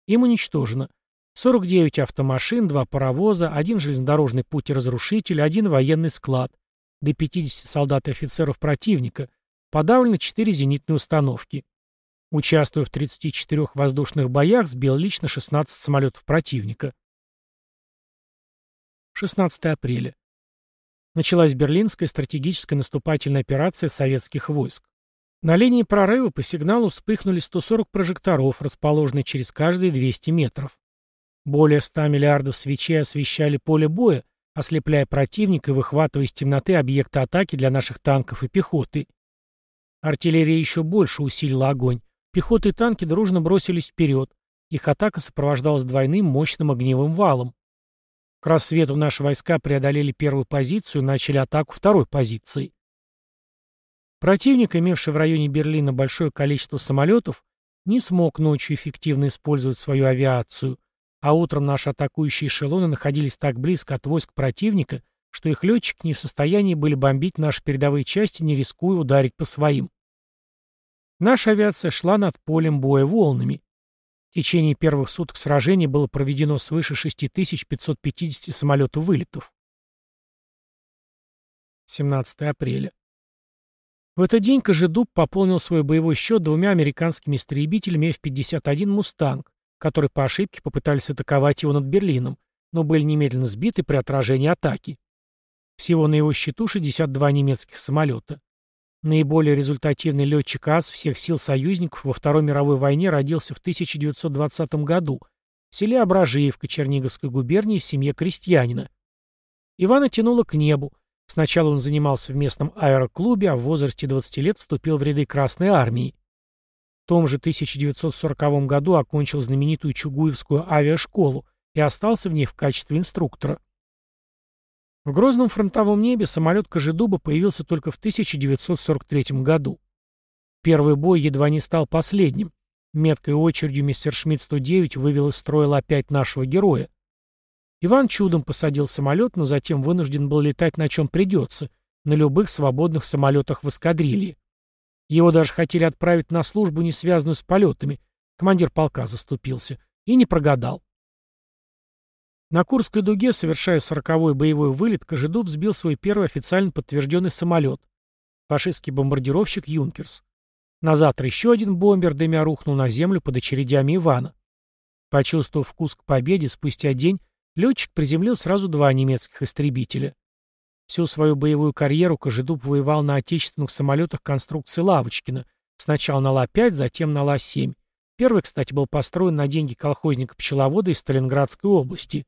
Им уничтожено 49 автомашин, 2 паровоза, 1 железнодорожный путь и разрушитель, 1 военный склад, до 50 солдат и офицеров противника, подавлено 4 зенитные установки. Участвуя в 34 воздушных боях, сбил лично 16 самолетов противника. 16 апреля. Началась Берлинская стратегическая наступательная операция советских войск. На линии прорыва по сигналу вспыхнули 140 прожекторов, расположенные через каждые 200 метров. Более 100 миллиардов свечей освещали поле боя, ослепляя противника и выхватывая из темноты объекты атаки для наших танков и пехоты. Артиллерия еще больше усилила огонь. Пехота и танки дружно бросились вперед. Их атака сопровождалась двойным мощным огневым валом. К рассвету наши войска преодолели первую позицию и начали атаку второй позиции. Противник, имевший в районе Берлина большое количество самолетов, не смог ночью эффективно использовать свою авиацию, а утром наши атакующие эшелоны находились так близко от войск противника, что их летчики не в состоянии были бомбить наши передовые части, не рискуя ударить по своим. Наша авиация шла над полем боя волнами. В течение первых суток сражений было проведено свыше 6550 самолетов вылетов. 17 апреля. В этот день Кожедуб пополнил свой боевой счет двумя американскими истребителями F-51 «Мустанг», которые по ошибке попытались атаковать его над Берлином, но были немедленно сбиты при отражении атаки. Всего на его счету 62 немецких самолета. Наиболее результативный летчик АС всех сил союзников во Второй мировой войне родился в 1920 году в селе Ображеевка Черниговской губернии в семье крестьянина. Ивана тянуло к небу. Сначала он занимался в местном аэроклубе, а в возрасте 20 лет вступил в ряды Красной армии. В том же 1940 году окончил знаменитую Чугуевскую авиашколу и остался в ней в качестве инструктора. В грозном фронтовом небе самолет Кожедуба появился только в 1943 году. Первый бой едва не стал последним. Меткой очередью мистер Шмидт-109 вывел из строя опять нашего героя. Иван чудом посадил самолет, но затем вынужден был летать на чем придется, на любых свободных самолетах в эскадрилье. Его даже хотели отправить на службу, не связанную с полетами. Командир полка заступился. И не прогадал. На Курской дуге, совершая сороковой боевой вылет, Кожедуб сбил свой первый официально подтвержденный самолет. Фашистский бомбардировщик «Юнкерс». На завтра еще один бомбер, дымя рухнул на землю под очередями Ивана. Почувствовав вкус к победе, спустя день летчик приземлил сразу два немецких истребителя. Всю свою боевую карьеру Кожедуб воевал на отечественных самолетах конструкции Лавочкина, сначала на Ла-5, затем на Ла-7. Первый, кстати, был построен на деньги колхозника-пчеловода из Сталинградской области.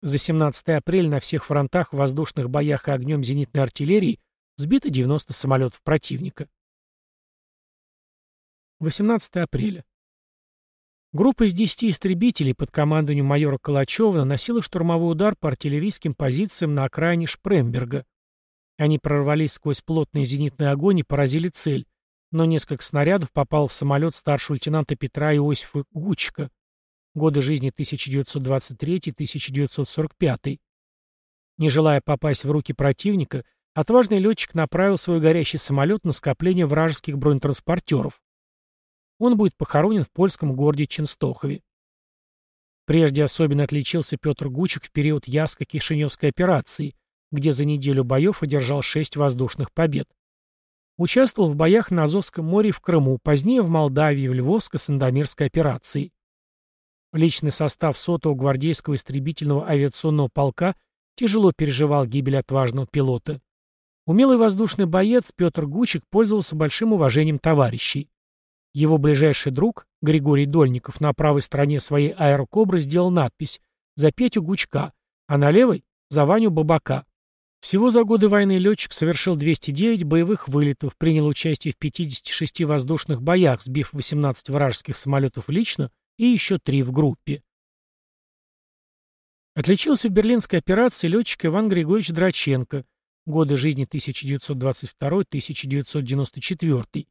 За 17 апреля на всех фронтах в воздушных боях и огнем зенитной артиллерии сбито 90 самолетов противника. 18 апреля. Группа из 10 истребителей под командованием майора Калачева наносила штурмовой удар по артиллерийским позициям на окраине Шпремберга. Они прорвались сквозь плотный зенитный огонь и поразили цель, но несколько снарядов попало в самолет старшего лейтенанта Петра Иосифа Гучика. Годы жизни 1923-1945. Не желая попасть в руки противника, отважный летчик направил свой горящий самолет на скопление вражеских бронетранспортеров. Он будет похоронен в польском городе Ченстохове. Прежде особенно отличился Петр Гучик в период Яско-Кишиневской операции, где за неделю боев одержал шесть воздушных побед. Участвовал в боях на Азовском море и в Крыму, позднее в Молдавии, в Львовско-Сандомирской операции. Личный состав сотого гвардейского истребительного авиационного полка тяжело переживал гибель отважного пилота. Умелый воздушный боец Петр Гучик пользовался большим уважением товарищей. Его ближайший друг, Григорий Дольников, на правой стороне своей аэрокобры сделал надпись «За Петю Гучка», а на левой — «За Ваню Бабака». Всего за годы войны летчик совершил 209 боевых вылетов, принял участие в 56 воздушных боях, сбив 18 вражеских самолетов лично и еще три в группе. Отличился в берлинской операции летчик Иван Григорьевич Драченко, годы жизни 1922-1994,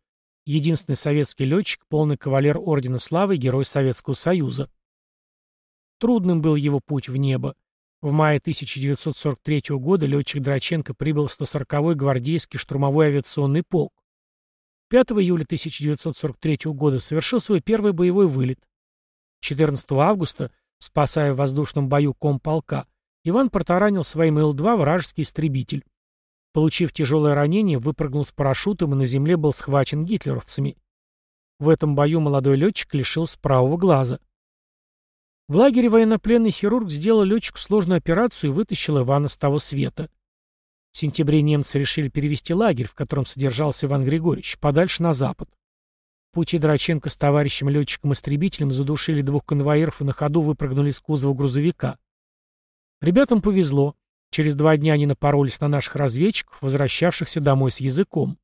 единственный советский летчик, полный кавалер Ордена Славы и Герой Советского Союза. Трудным был его путь в небо. В мае 1943 года летчик Драченко прибыл в 140-й гвардейский штурмовой авиационный полк. 5 июля 1943 года совершил свой первый боевой вылет. 14 августа, спасая в воздушном бою комполка, Иван протаранил своим Ил-2 вражеский истребитель. Получив тяжелое ранение, выпрыгнул с парашютом и на земле был схвачен гитлеровцами. В этом бою молодой летчик лишился правого глаза. В лагере военнопленный хирург сделал летчику сложную операцию и вытащил Ивана с того света. В сентябре немцы решили перевести лагерь, в котором содержался Иван Григорьевич, подальше на запад пути Драченко с товарищем-летчиком-истребителем задушили двух конвоиров и на ходу выпрыгнули из кузова грузовика. Ребятам повезло. Через два дня они напоролись на наших разведчиков, возвращавшихся домой с языком.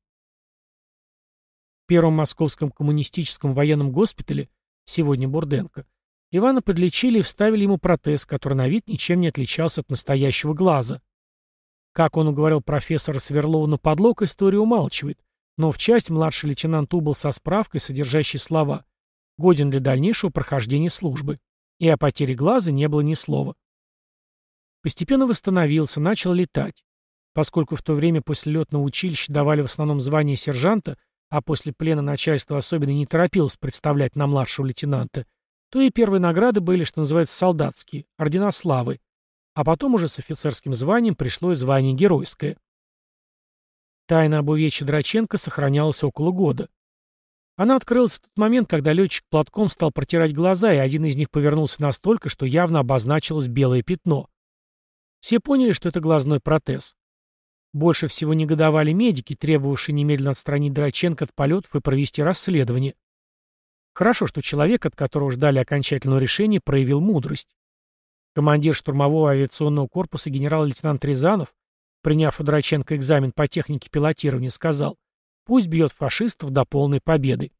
В Первом Московском коммунистическом военном госпитале, сегодня Бурденко, Ивана подлечили и вставили ему протез, который на вид ничем не отличался от настоящего глаза. Как он уговорил профессора Сверлова на подлог, история умалчивает. Но в часть младший лейтенант убыл со справкой, содержащей слова «Годен для дальнейшего прохождения службы». И о потере глаза не было ни слова. Постепенно восстановился, начал летать. Поскольку в то время после летного училища давали в основном звание сержанта, а после плена начальство особенно не торопилось представлять на младшего лейтенанта, то и первые награды были, что называется, солдатские, ордена славы. А потом уже с офицерским званием пришло и звание геройское. Тайна об увечье Драченко сохранялась около года. Она открылась в тот момент, когда летчик платком стал протирать глаза, и один из них повернулся настолько, что явно обозначилось белое пятно. Все поняли, что это глазной протез. Больше всего негодовали медики, требовавшие немедленно отстранить Драченко от полетов и провести расследование. Хорошо, что человек, от которого ждали окончательного решения, проявил мудрость. Командир штурмового авиационного корпуса генерал-лейтенант Рязанов приняв у Драченко экзамен по технике пилотирования, сказал, пусть бьет фашистов до полной победы.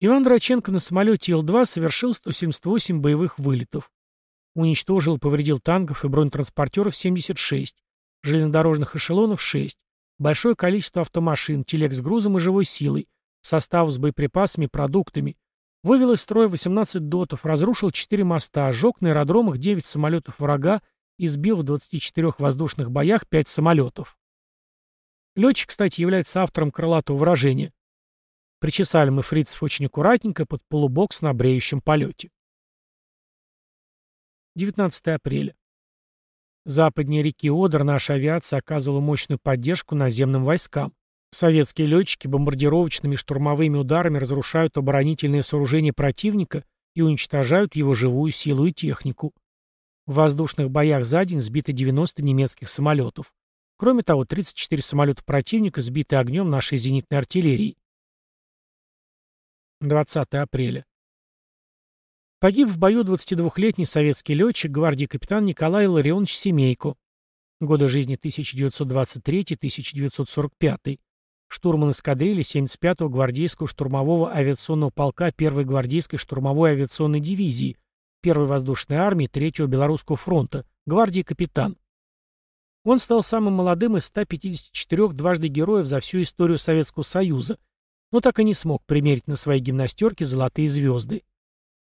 Иван Драченко на самолете Ил-2 совершил 178 боевых вылетов. Уничтожил и повредил танков и бронетранспортеров 76, железнодорожных эшелонов 6, большое количество автомашин, телег с грузом и живой силой, состав с боеприпасами продуктами, вывел из строя 18 дотов, разрушил 4 моста, сжег на аэродромах 9 самолетов врага и сбил в 24 воздушных боях 5 самолетов. Летчик, кстати, является автором крылатого выражения. Причесали мы фрицев очень аккуратненько под полубокс на бреющем полете. 19 апреля. Западнее реки Одер наша авиация оказывала мощную поддержку наземным войскам. Советские летчики бомбардировочными и штурмовыми ударами разрушают оборонительные сооружения противника и уничтожают его живую силу и технику. В воздушных боях за день сбито 90 немецких самолетов. Кроме того, 34 самолета противника сбиты огнем нашей зенитной артиллерии. 20 апреля. Погиб в бою 22-летний советский летчик, гвардии капитан Николай Ларионович Семейко. Годы жизни 1923-1945. Штурман эскадрильи 75-го гвардейского штурмового авиационного полка 1-й гвардейской штурмовой авиационной дивизии, 1-й воздушной армии 3-го Белорусского фронта, гвардии капитан. Он стал самым молодым из 154 дважды героев за всю историю Советского Союза, но так и не смог примерить на свои гимнастерки золотые звезды.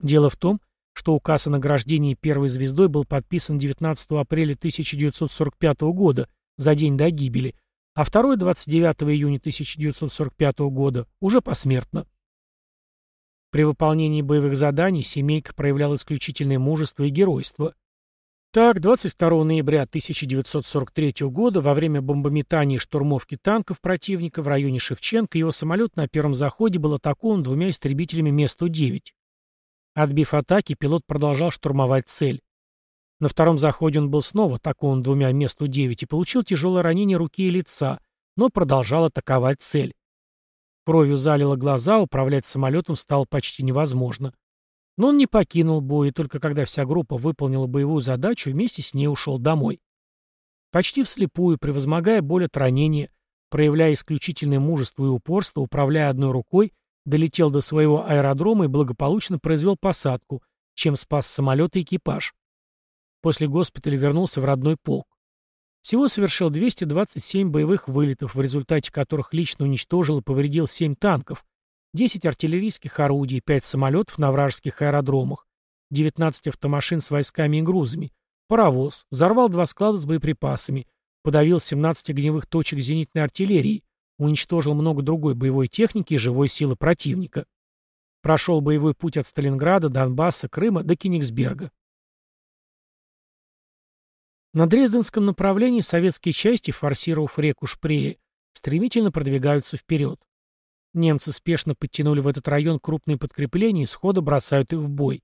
Дело в том, что указ о награждении первой звездой был подписан 19 апреля 1945 года, за день до гибели, а второй 29 июня 1945 года уже посмертно. При выполнении боевых заданий семейка проявляла исключительное мужество и геройство. Так, 22 ноября 1943 года во время бомбометания и штурмовки танков противника в районе Шевченко его самолет на первом заходе был атакован двумя истребителями Ме-109. Отбив атаки, пилот продолжал штурмовать цель. На втором заходе он был снова атакован двумя месту 9 и получил тяжелое ранение руки и лица, но продолжал атаковать цель. Кровью залило глаза, управлять самолетом стало почти невозможно. Но он не покинул бой, и только когда вся группа выполнила боевую задачу, вместе с ней ушел домой. Почти вслепую, превозмогая боль от ранения, проявляя исключительное мужество и упорство, управляя одной рукой, долетел до своего аэродрома и благополучно произвел посадку, чем спас самолет и экипаж. После госпиталя вернулся в родной полк. Всего совершил 227 боевых вылетов, в результате которых лично уничтожил и повредил 7 танков, 10 артиллерийских орудий, 5 самолетов на вражеских аэродромах, 19 автомашин с войсками и грузами, паровоз, взорвал два склада с боеприпасами, подавил 17 огневых точек зенитной артиллерии, уничтожил много другой боевой техники и живой силы противника. Прошел боевой путь от Сталинграда, Донбасса, Крыма до Кенигсберга. На Дрезденском направлении советские части, форсировав реку Шпрее, стремительно продвигаются вперед. Немцы спешно подтянули в этот район крупные подкрепления и сходу бросают их в бой.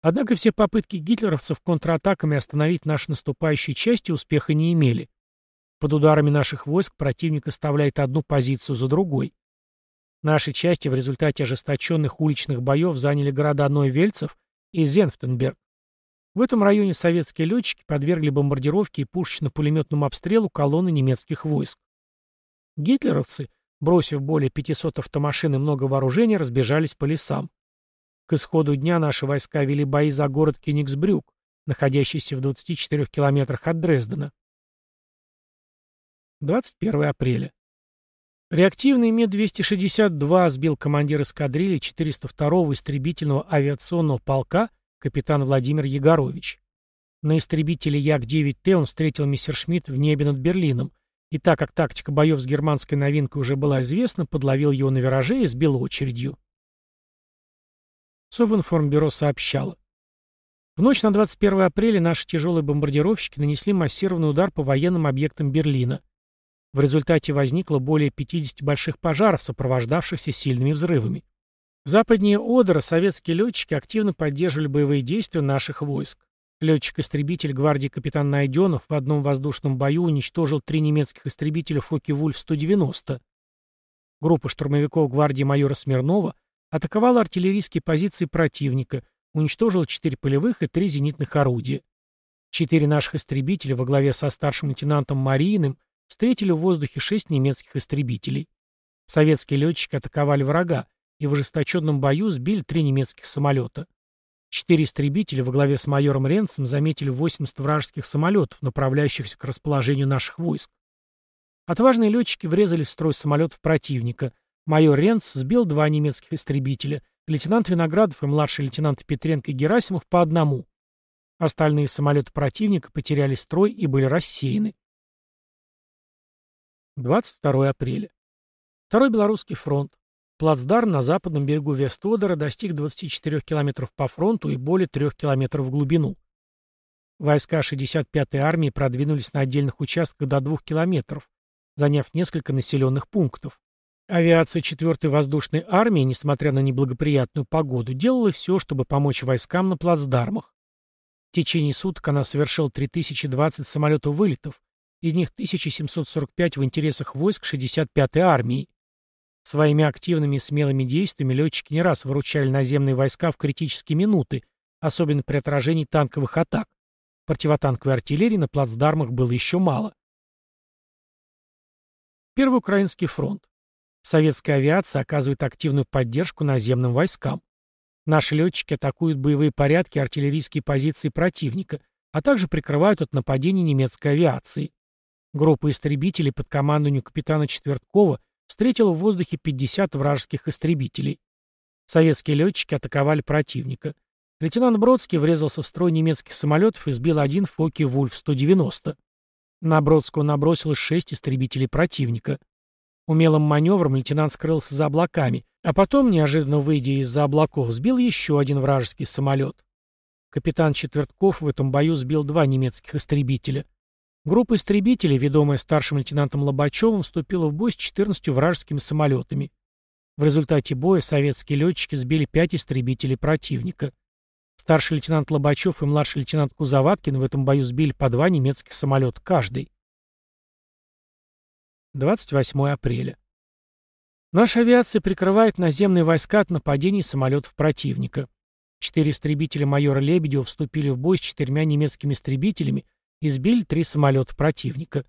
Однако все попытки гитлеровцев контратаками остановить наши наступающие части успеха не имели. Под ударами наших войск противник оставляет одну позицию за другой. Наши части в результате ожесточенных уличных боев заняли города Нойвельцев и Зенфтенберг. В этом районе советские летчики подвергли бомбардировке и пушечно-пулеметному обстрелу колонны немецких войск. Гитлеровцы, бросив более 500 автомашин и много вооружений, разбежались по лесам. К исходу дня наши войска вели бои за город Кенигсбрюк, находящийся в 24 километрах от Дрездена. 21 апреля. Реактивный Ме-262 сбил командир эскадрильи 402-го истребительного авиационного полка капитан Владимир Егорович. На истребителе Як-9Т он встретил Мессершмитт в небе над Берлином, и так как тактика боев с германской новинкой уже была известна, подловил его на вираже и сбил очередью. Совинформбюро сообщало. В ночь на 21 апреля наши тяжелые бомбардировщики нанесли массированный удар по военным объектам Берлина. В результате возникло более 50 больших пожаров, сопровождавшихся сильными взрывами. Западнее Одера советские летчики активно поддерживали боевые действия наших войск. Летчик-истребитель гвардии капитан Найденов в одном воздушном бою уничтожил три немецких истребителя Фоки-Вульф-190. Группа штурмовиков гвардии майора Смирнова атаковала артиллерийские позиции противника, уничтожила четыре полевых и три зенитных орудия. Четыре наших истребителя во главе со старшим лейтенантом Марииным встретили в воздухе шесть немецких истребителей. Советские летчики атаковали врага и в ожесточенном бою сбили три немецких самолета. Четыре истребителя во главе с майором Ренцем заметили 80 вражеских самолетов, направляющихся к расположению наших войск. Отважные летчики врезали в строй самолетов противника. Майор Ренц сбил два немецких истребителя, лейтенант Виноградов и младший лейтенант Петренко и Герасимов по одному. Остальные самолеты противника потеряли строй и были рассеяны. 22 апреля. Второй Белорусский фронт. Плацдарм на западном берегу Вестодера достиг 24 километров по фронту и более 3 километров в глубину. Войска 65-й армии продвинулись на отдельных участках до двух километров, заняв несколько населенных пунктов. Авиация 4-й воздушной армии, несмотря на неблагоприятную погоду, делала все, чтобы помочь войскам на плацдармах. В течение суток она совершила 3020 самолетов вылетов, из них 1745 в интересах войск 65-й армии. Своими активными и смелыми действиями летчики не раз выручали наземные войска в критические минуты, особенно при отражении танковых атак. Противотанковой артиллерии на плацдармах было еще мало. Первый Украинский фронт. Советская авиация оказывает активную поддержку наземным войскам. Наши летчики атакуют боевые порядки артиллерийские позиции противника, а также прикрывают от нападений немецкой авиации. Группа истребителей под командованием капитана Четверткова встретила в воздухе 50 вражеских истребителей. Советские летчики атаковали противника. Лейтенант Бродский врезался в строй немецких самолетов и сбил один Фоки Вульф-190. На Бродского набросилось шесть истребителей противника. Умелым маневром лейтенант скрылся за облаками, а потом, неожиданно выйдя из-за облаков, сбил еще один вражеский самолет. Капитан Четвертков в этом бою сбил два немецких истребителя. Группа истребителей, ведомая старшим лейтенантом Лобачевым, вступила в бой с 14 вражескими самолетами. В результате боя советские летчики сбили пять истребителей противника. Старший лейтенант Лобачев и младший лейтенант Кузоваткин в этом бою сбили по два немецких самолета каждый. 28 апреля. Наша авиация прикрывает наземные войска от нападений самолетов противника. Четыре истребителя майора Лебедева вступили в бой с четырьмя немецкими истребителями и сбили три самолета противника.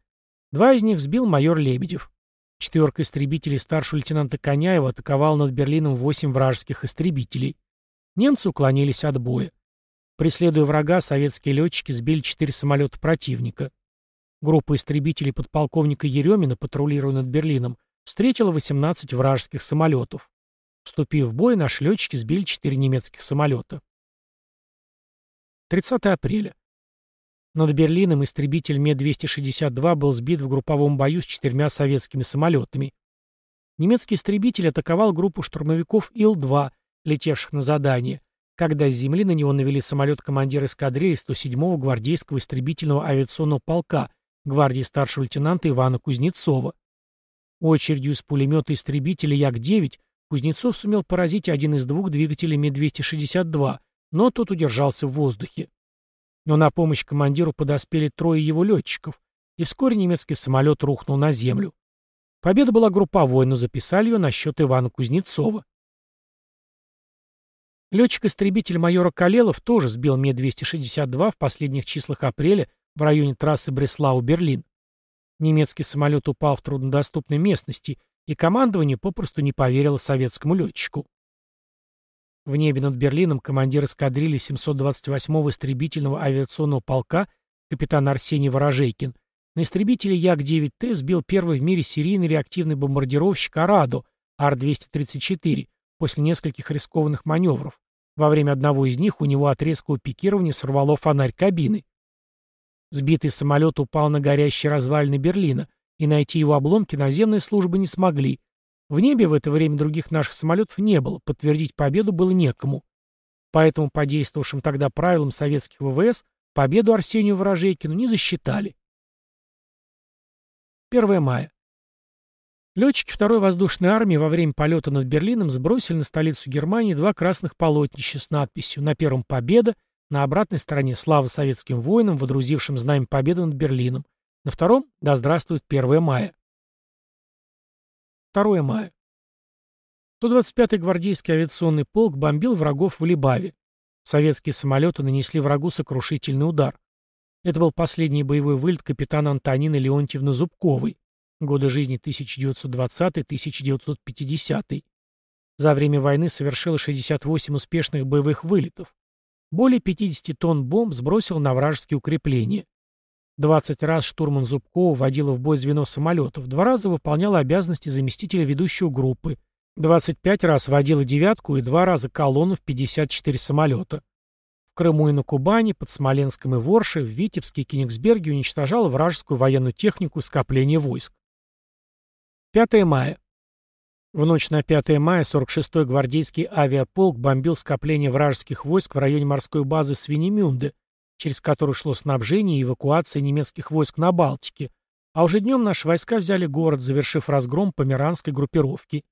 Два из них сбил майор Лебедев. Четверка истребителей старшего лейтенанта Коняева атаковала над Берлином восемь вражеских истребителей. Немцы уклонились от боя. Преследуя врага, советские летчики сбили четыре самолета противника. Группа истребителей подполковника Еремина, патрулируя над Берлином, встретила 18 вражеских самолетов. Вступив в бой, наши летчики сбили 4 немецких самолета. 30 апреля. Над Берлином истребитель Ме-262 был сбит в групповом бою с четырьмя советскими самолетами. Немецкий истребитель атаковал группу штурмовиков Ил-2, летевших на задание, когда с земли на него навели самолет командира эскадрильи 107-го гвардейского истребительного авиационного полка гвардии старшего лейтенанта Ивана Кузнецова. Очередью из пулемета истребителя Як-9 Кузнецов сумел поразить один из двух двигателей Ми-262, но тот удержался в воздухе. Но на помощь командиру подоспели трое его летчиков, и вскоре немецкий самолет рухнул на землю. Победа была групповой, но записали ее на счет Ивана Кузнецова. Летчик-истребитель майора Калелов тоже сбил Ме-262 в последних числах апреля в районе трассы Бреслау-Берлин. Немецкий самолет упал в труднодоступной местности, и командование попросту не поверило советскому летчику. В небе над Берлином командир эскадрильи 728-го истребительного авиационного полка капитан Арсений Ворожейкин на истребителе Як-9Т сбил первый в мире серийный реактивный бомбардировщик «Арадо» Ар-234 после нескольких рискованных маневров. Во время одного из них у него от резкого пикирования сорвало фонарь кабины. Сбитый самолет упал на горящие развалины Берлина, и найти его обломки наземные службы не смогли. В небе в это время других наших самолетов не было, подтвердить победу было некому. Поэтому по действовавшим тогда правилам советских ВВС победу Арсению Ворожейкину не засчитали. 1 мая. Летчики второй воздушной армии во время полета над Берлином сбросили на столицу Германии два красных полотнища с надписью «На первом победа», на обратной стороне «Слава советским воинам, водрузившим знамя победы над Берлином». На втором «Да здравствует 1 мая». 2 мая. 125-й гвардейский авиационный полк бомбил врагов в Либаве. Советские самолеты нанесли врагу сокрушительный удар. Это был последний боевой вылет капитана Антонины Леонтьевны Зубковой. Годы жизни 1920-1950. За время войны совершила 68 успешных боевых вылетов. Более 50 тонн бомб сбросил на вражеские укрепления. 20 раз штурман Зубкова водила в бой звено самолетов, два раза выполняла обязанности заместителя ведущего группы, 25 раз водила девятку и два раза колонну в 54 самолета. В Крыму и на Кубани, под Смоленском и Ворше, в Витебске и Кенигсберге уничтожала вражескую военную технику и скопление войск. 5 мая. В ночь на 5 мая 46-й гвардейский авиаполк бомбил скопление вражеских войск в районе морской базы Свинемюнде, через которую шло снабжение и эвакуация немецких войск на Балтике, а уже днем наши войска взяли город, завершив разгром померанской группировки.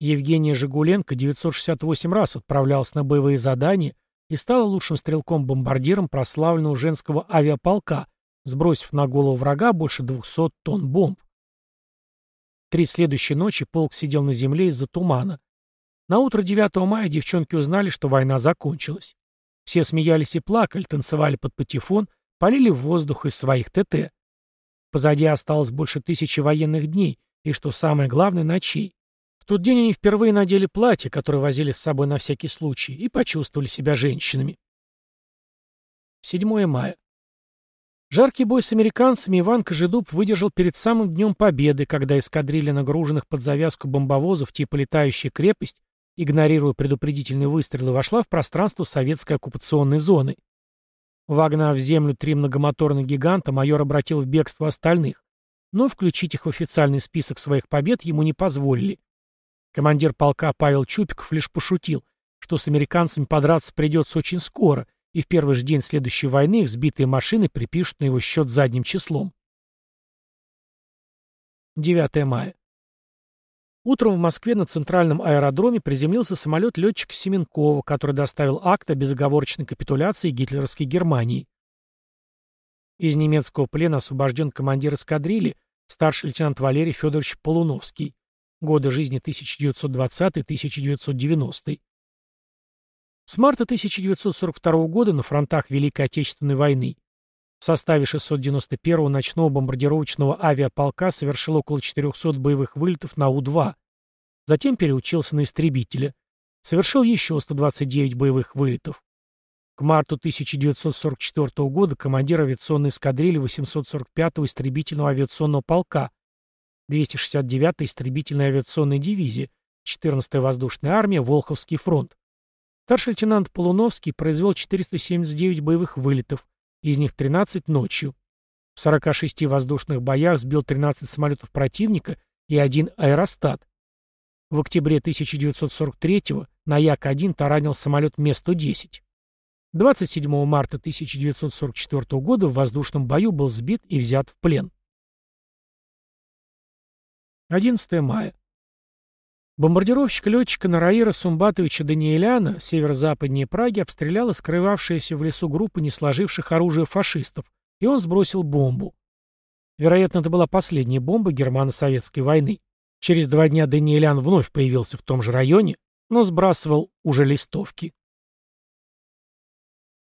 Евгения Жигуленко 968 раз отправлялась на боевые задания и стала лучшим стрелком-бомбардиром прославленного женского авиаполка, сбросив на голову врага больше 200 тонн бомб. Три следующие ночи полк сидел на земле из-за тумана. На утро 9 мая девчонки узнали, что война закончилась. Все смеялись и плакали, танцевали под патефон, полили в воздух из своих ТТ. Позади осталось больше тысячи военных дней, и, что самое главное, ночей. В тот день они впервые надели платье, которое возили с собой на всякий случай, и почувствовали себя женщинами. 7 мая. Жаркий бой с американцами Иван Кожедуб выдержал перед самым Днем Победы, когда эскадрилья нагруженных под завязку бомбовозов типа «Летающая крепость», игнорируя предупредительные выстрелы, вошла в пространство советской оккупационной зоны. Вогнав в землю три многомоторных гиганта, майор обратил в бегство остальных, но включить их в официальный список своих побед ему не позволили. Командир полка Павел Чупиков лишь пошутил, что с американцами подраться придется очень скоро, и в первый же день следующей войны их сбитые машины припишут на его счет задним числом. 9 мая. Утром в Москве на центральном аэродроме приземлился самолет летчика Семенкова, который доставил акт о безоговорочной капитуляции гитлеровской Германии. Из немецкого плена освобожден командир эскадрильи, старший лейтенант Валерий Федорович Полуновский. Годы жизни 1920-1990. С марта 1942 года на фронтах Великой Отечественной войны в составе 691-го ночного бомбардировочного авиаполка совершил около 400 боевых вылетов на У-2. Затем переучился на истребителя. Совершил еще 129 боевых вылетов. К марту 1944 года командир авиационной эскадрильи 845-го истребительного авиационного полка 269-я истребительная авиационная дивизия, 14-я воздушная армия, Волховский фронт. Старший лейтенант Полуновский произвел 479 боевых вылетов, из них 13 ночью. В 46 воздушных боях сбил 13 самолетов противника и один аэростат. В октябре 1943-го на Як-1 таранил самолет Ме-110. 27 марта 1944 года в воздушном бою был сбит и взят в плен. 11 мая. Бомбардировщик летчика Нараира Сумбатовича Даниэляна северо-западнее Праги обстреляла скрывавшаяся в лесу группа не сложивших оружие фашистов, и он сбросил бомбу. Вероятно, это была последняя бомба германо-советской войны. Через два дня Даниэлян вновь появился в том же районе, но сбрасывал уже листовки.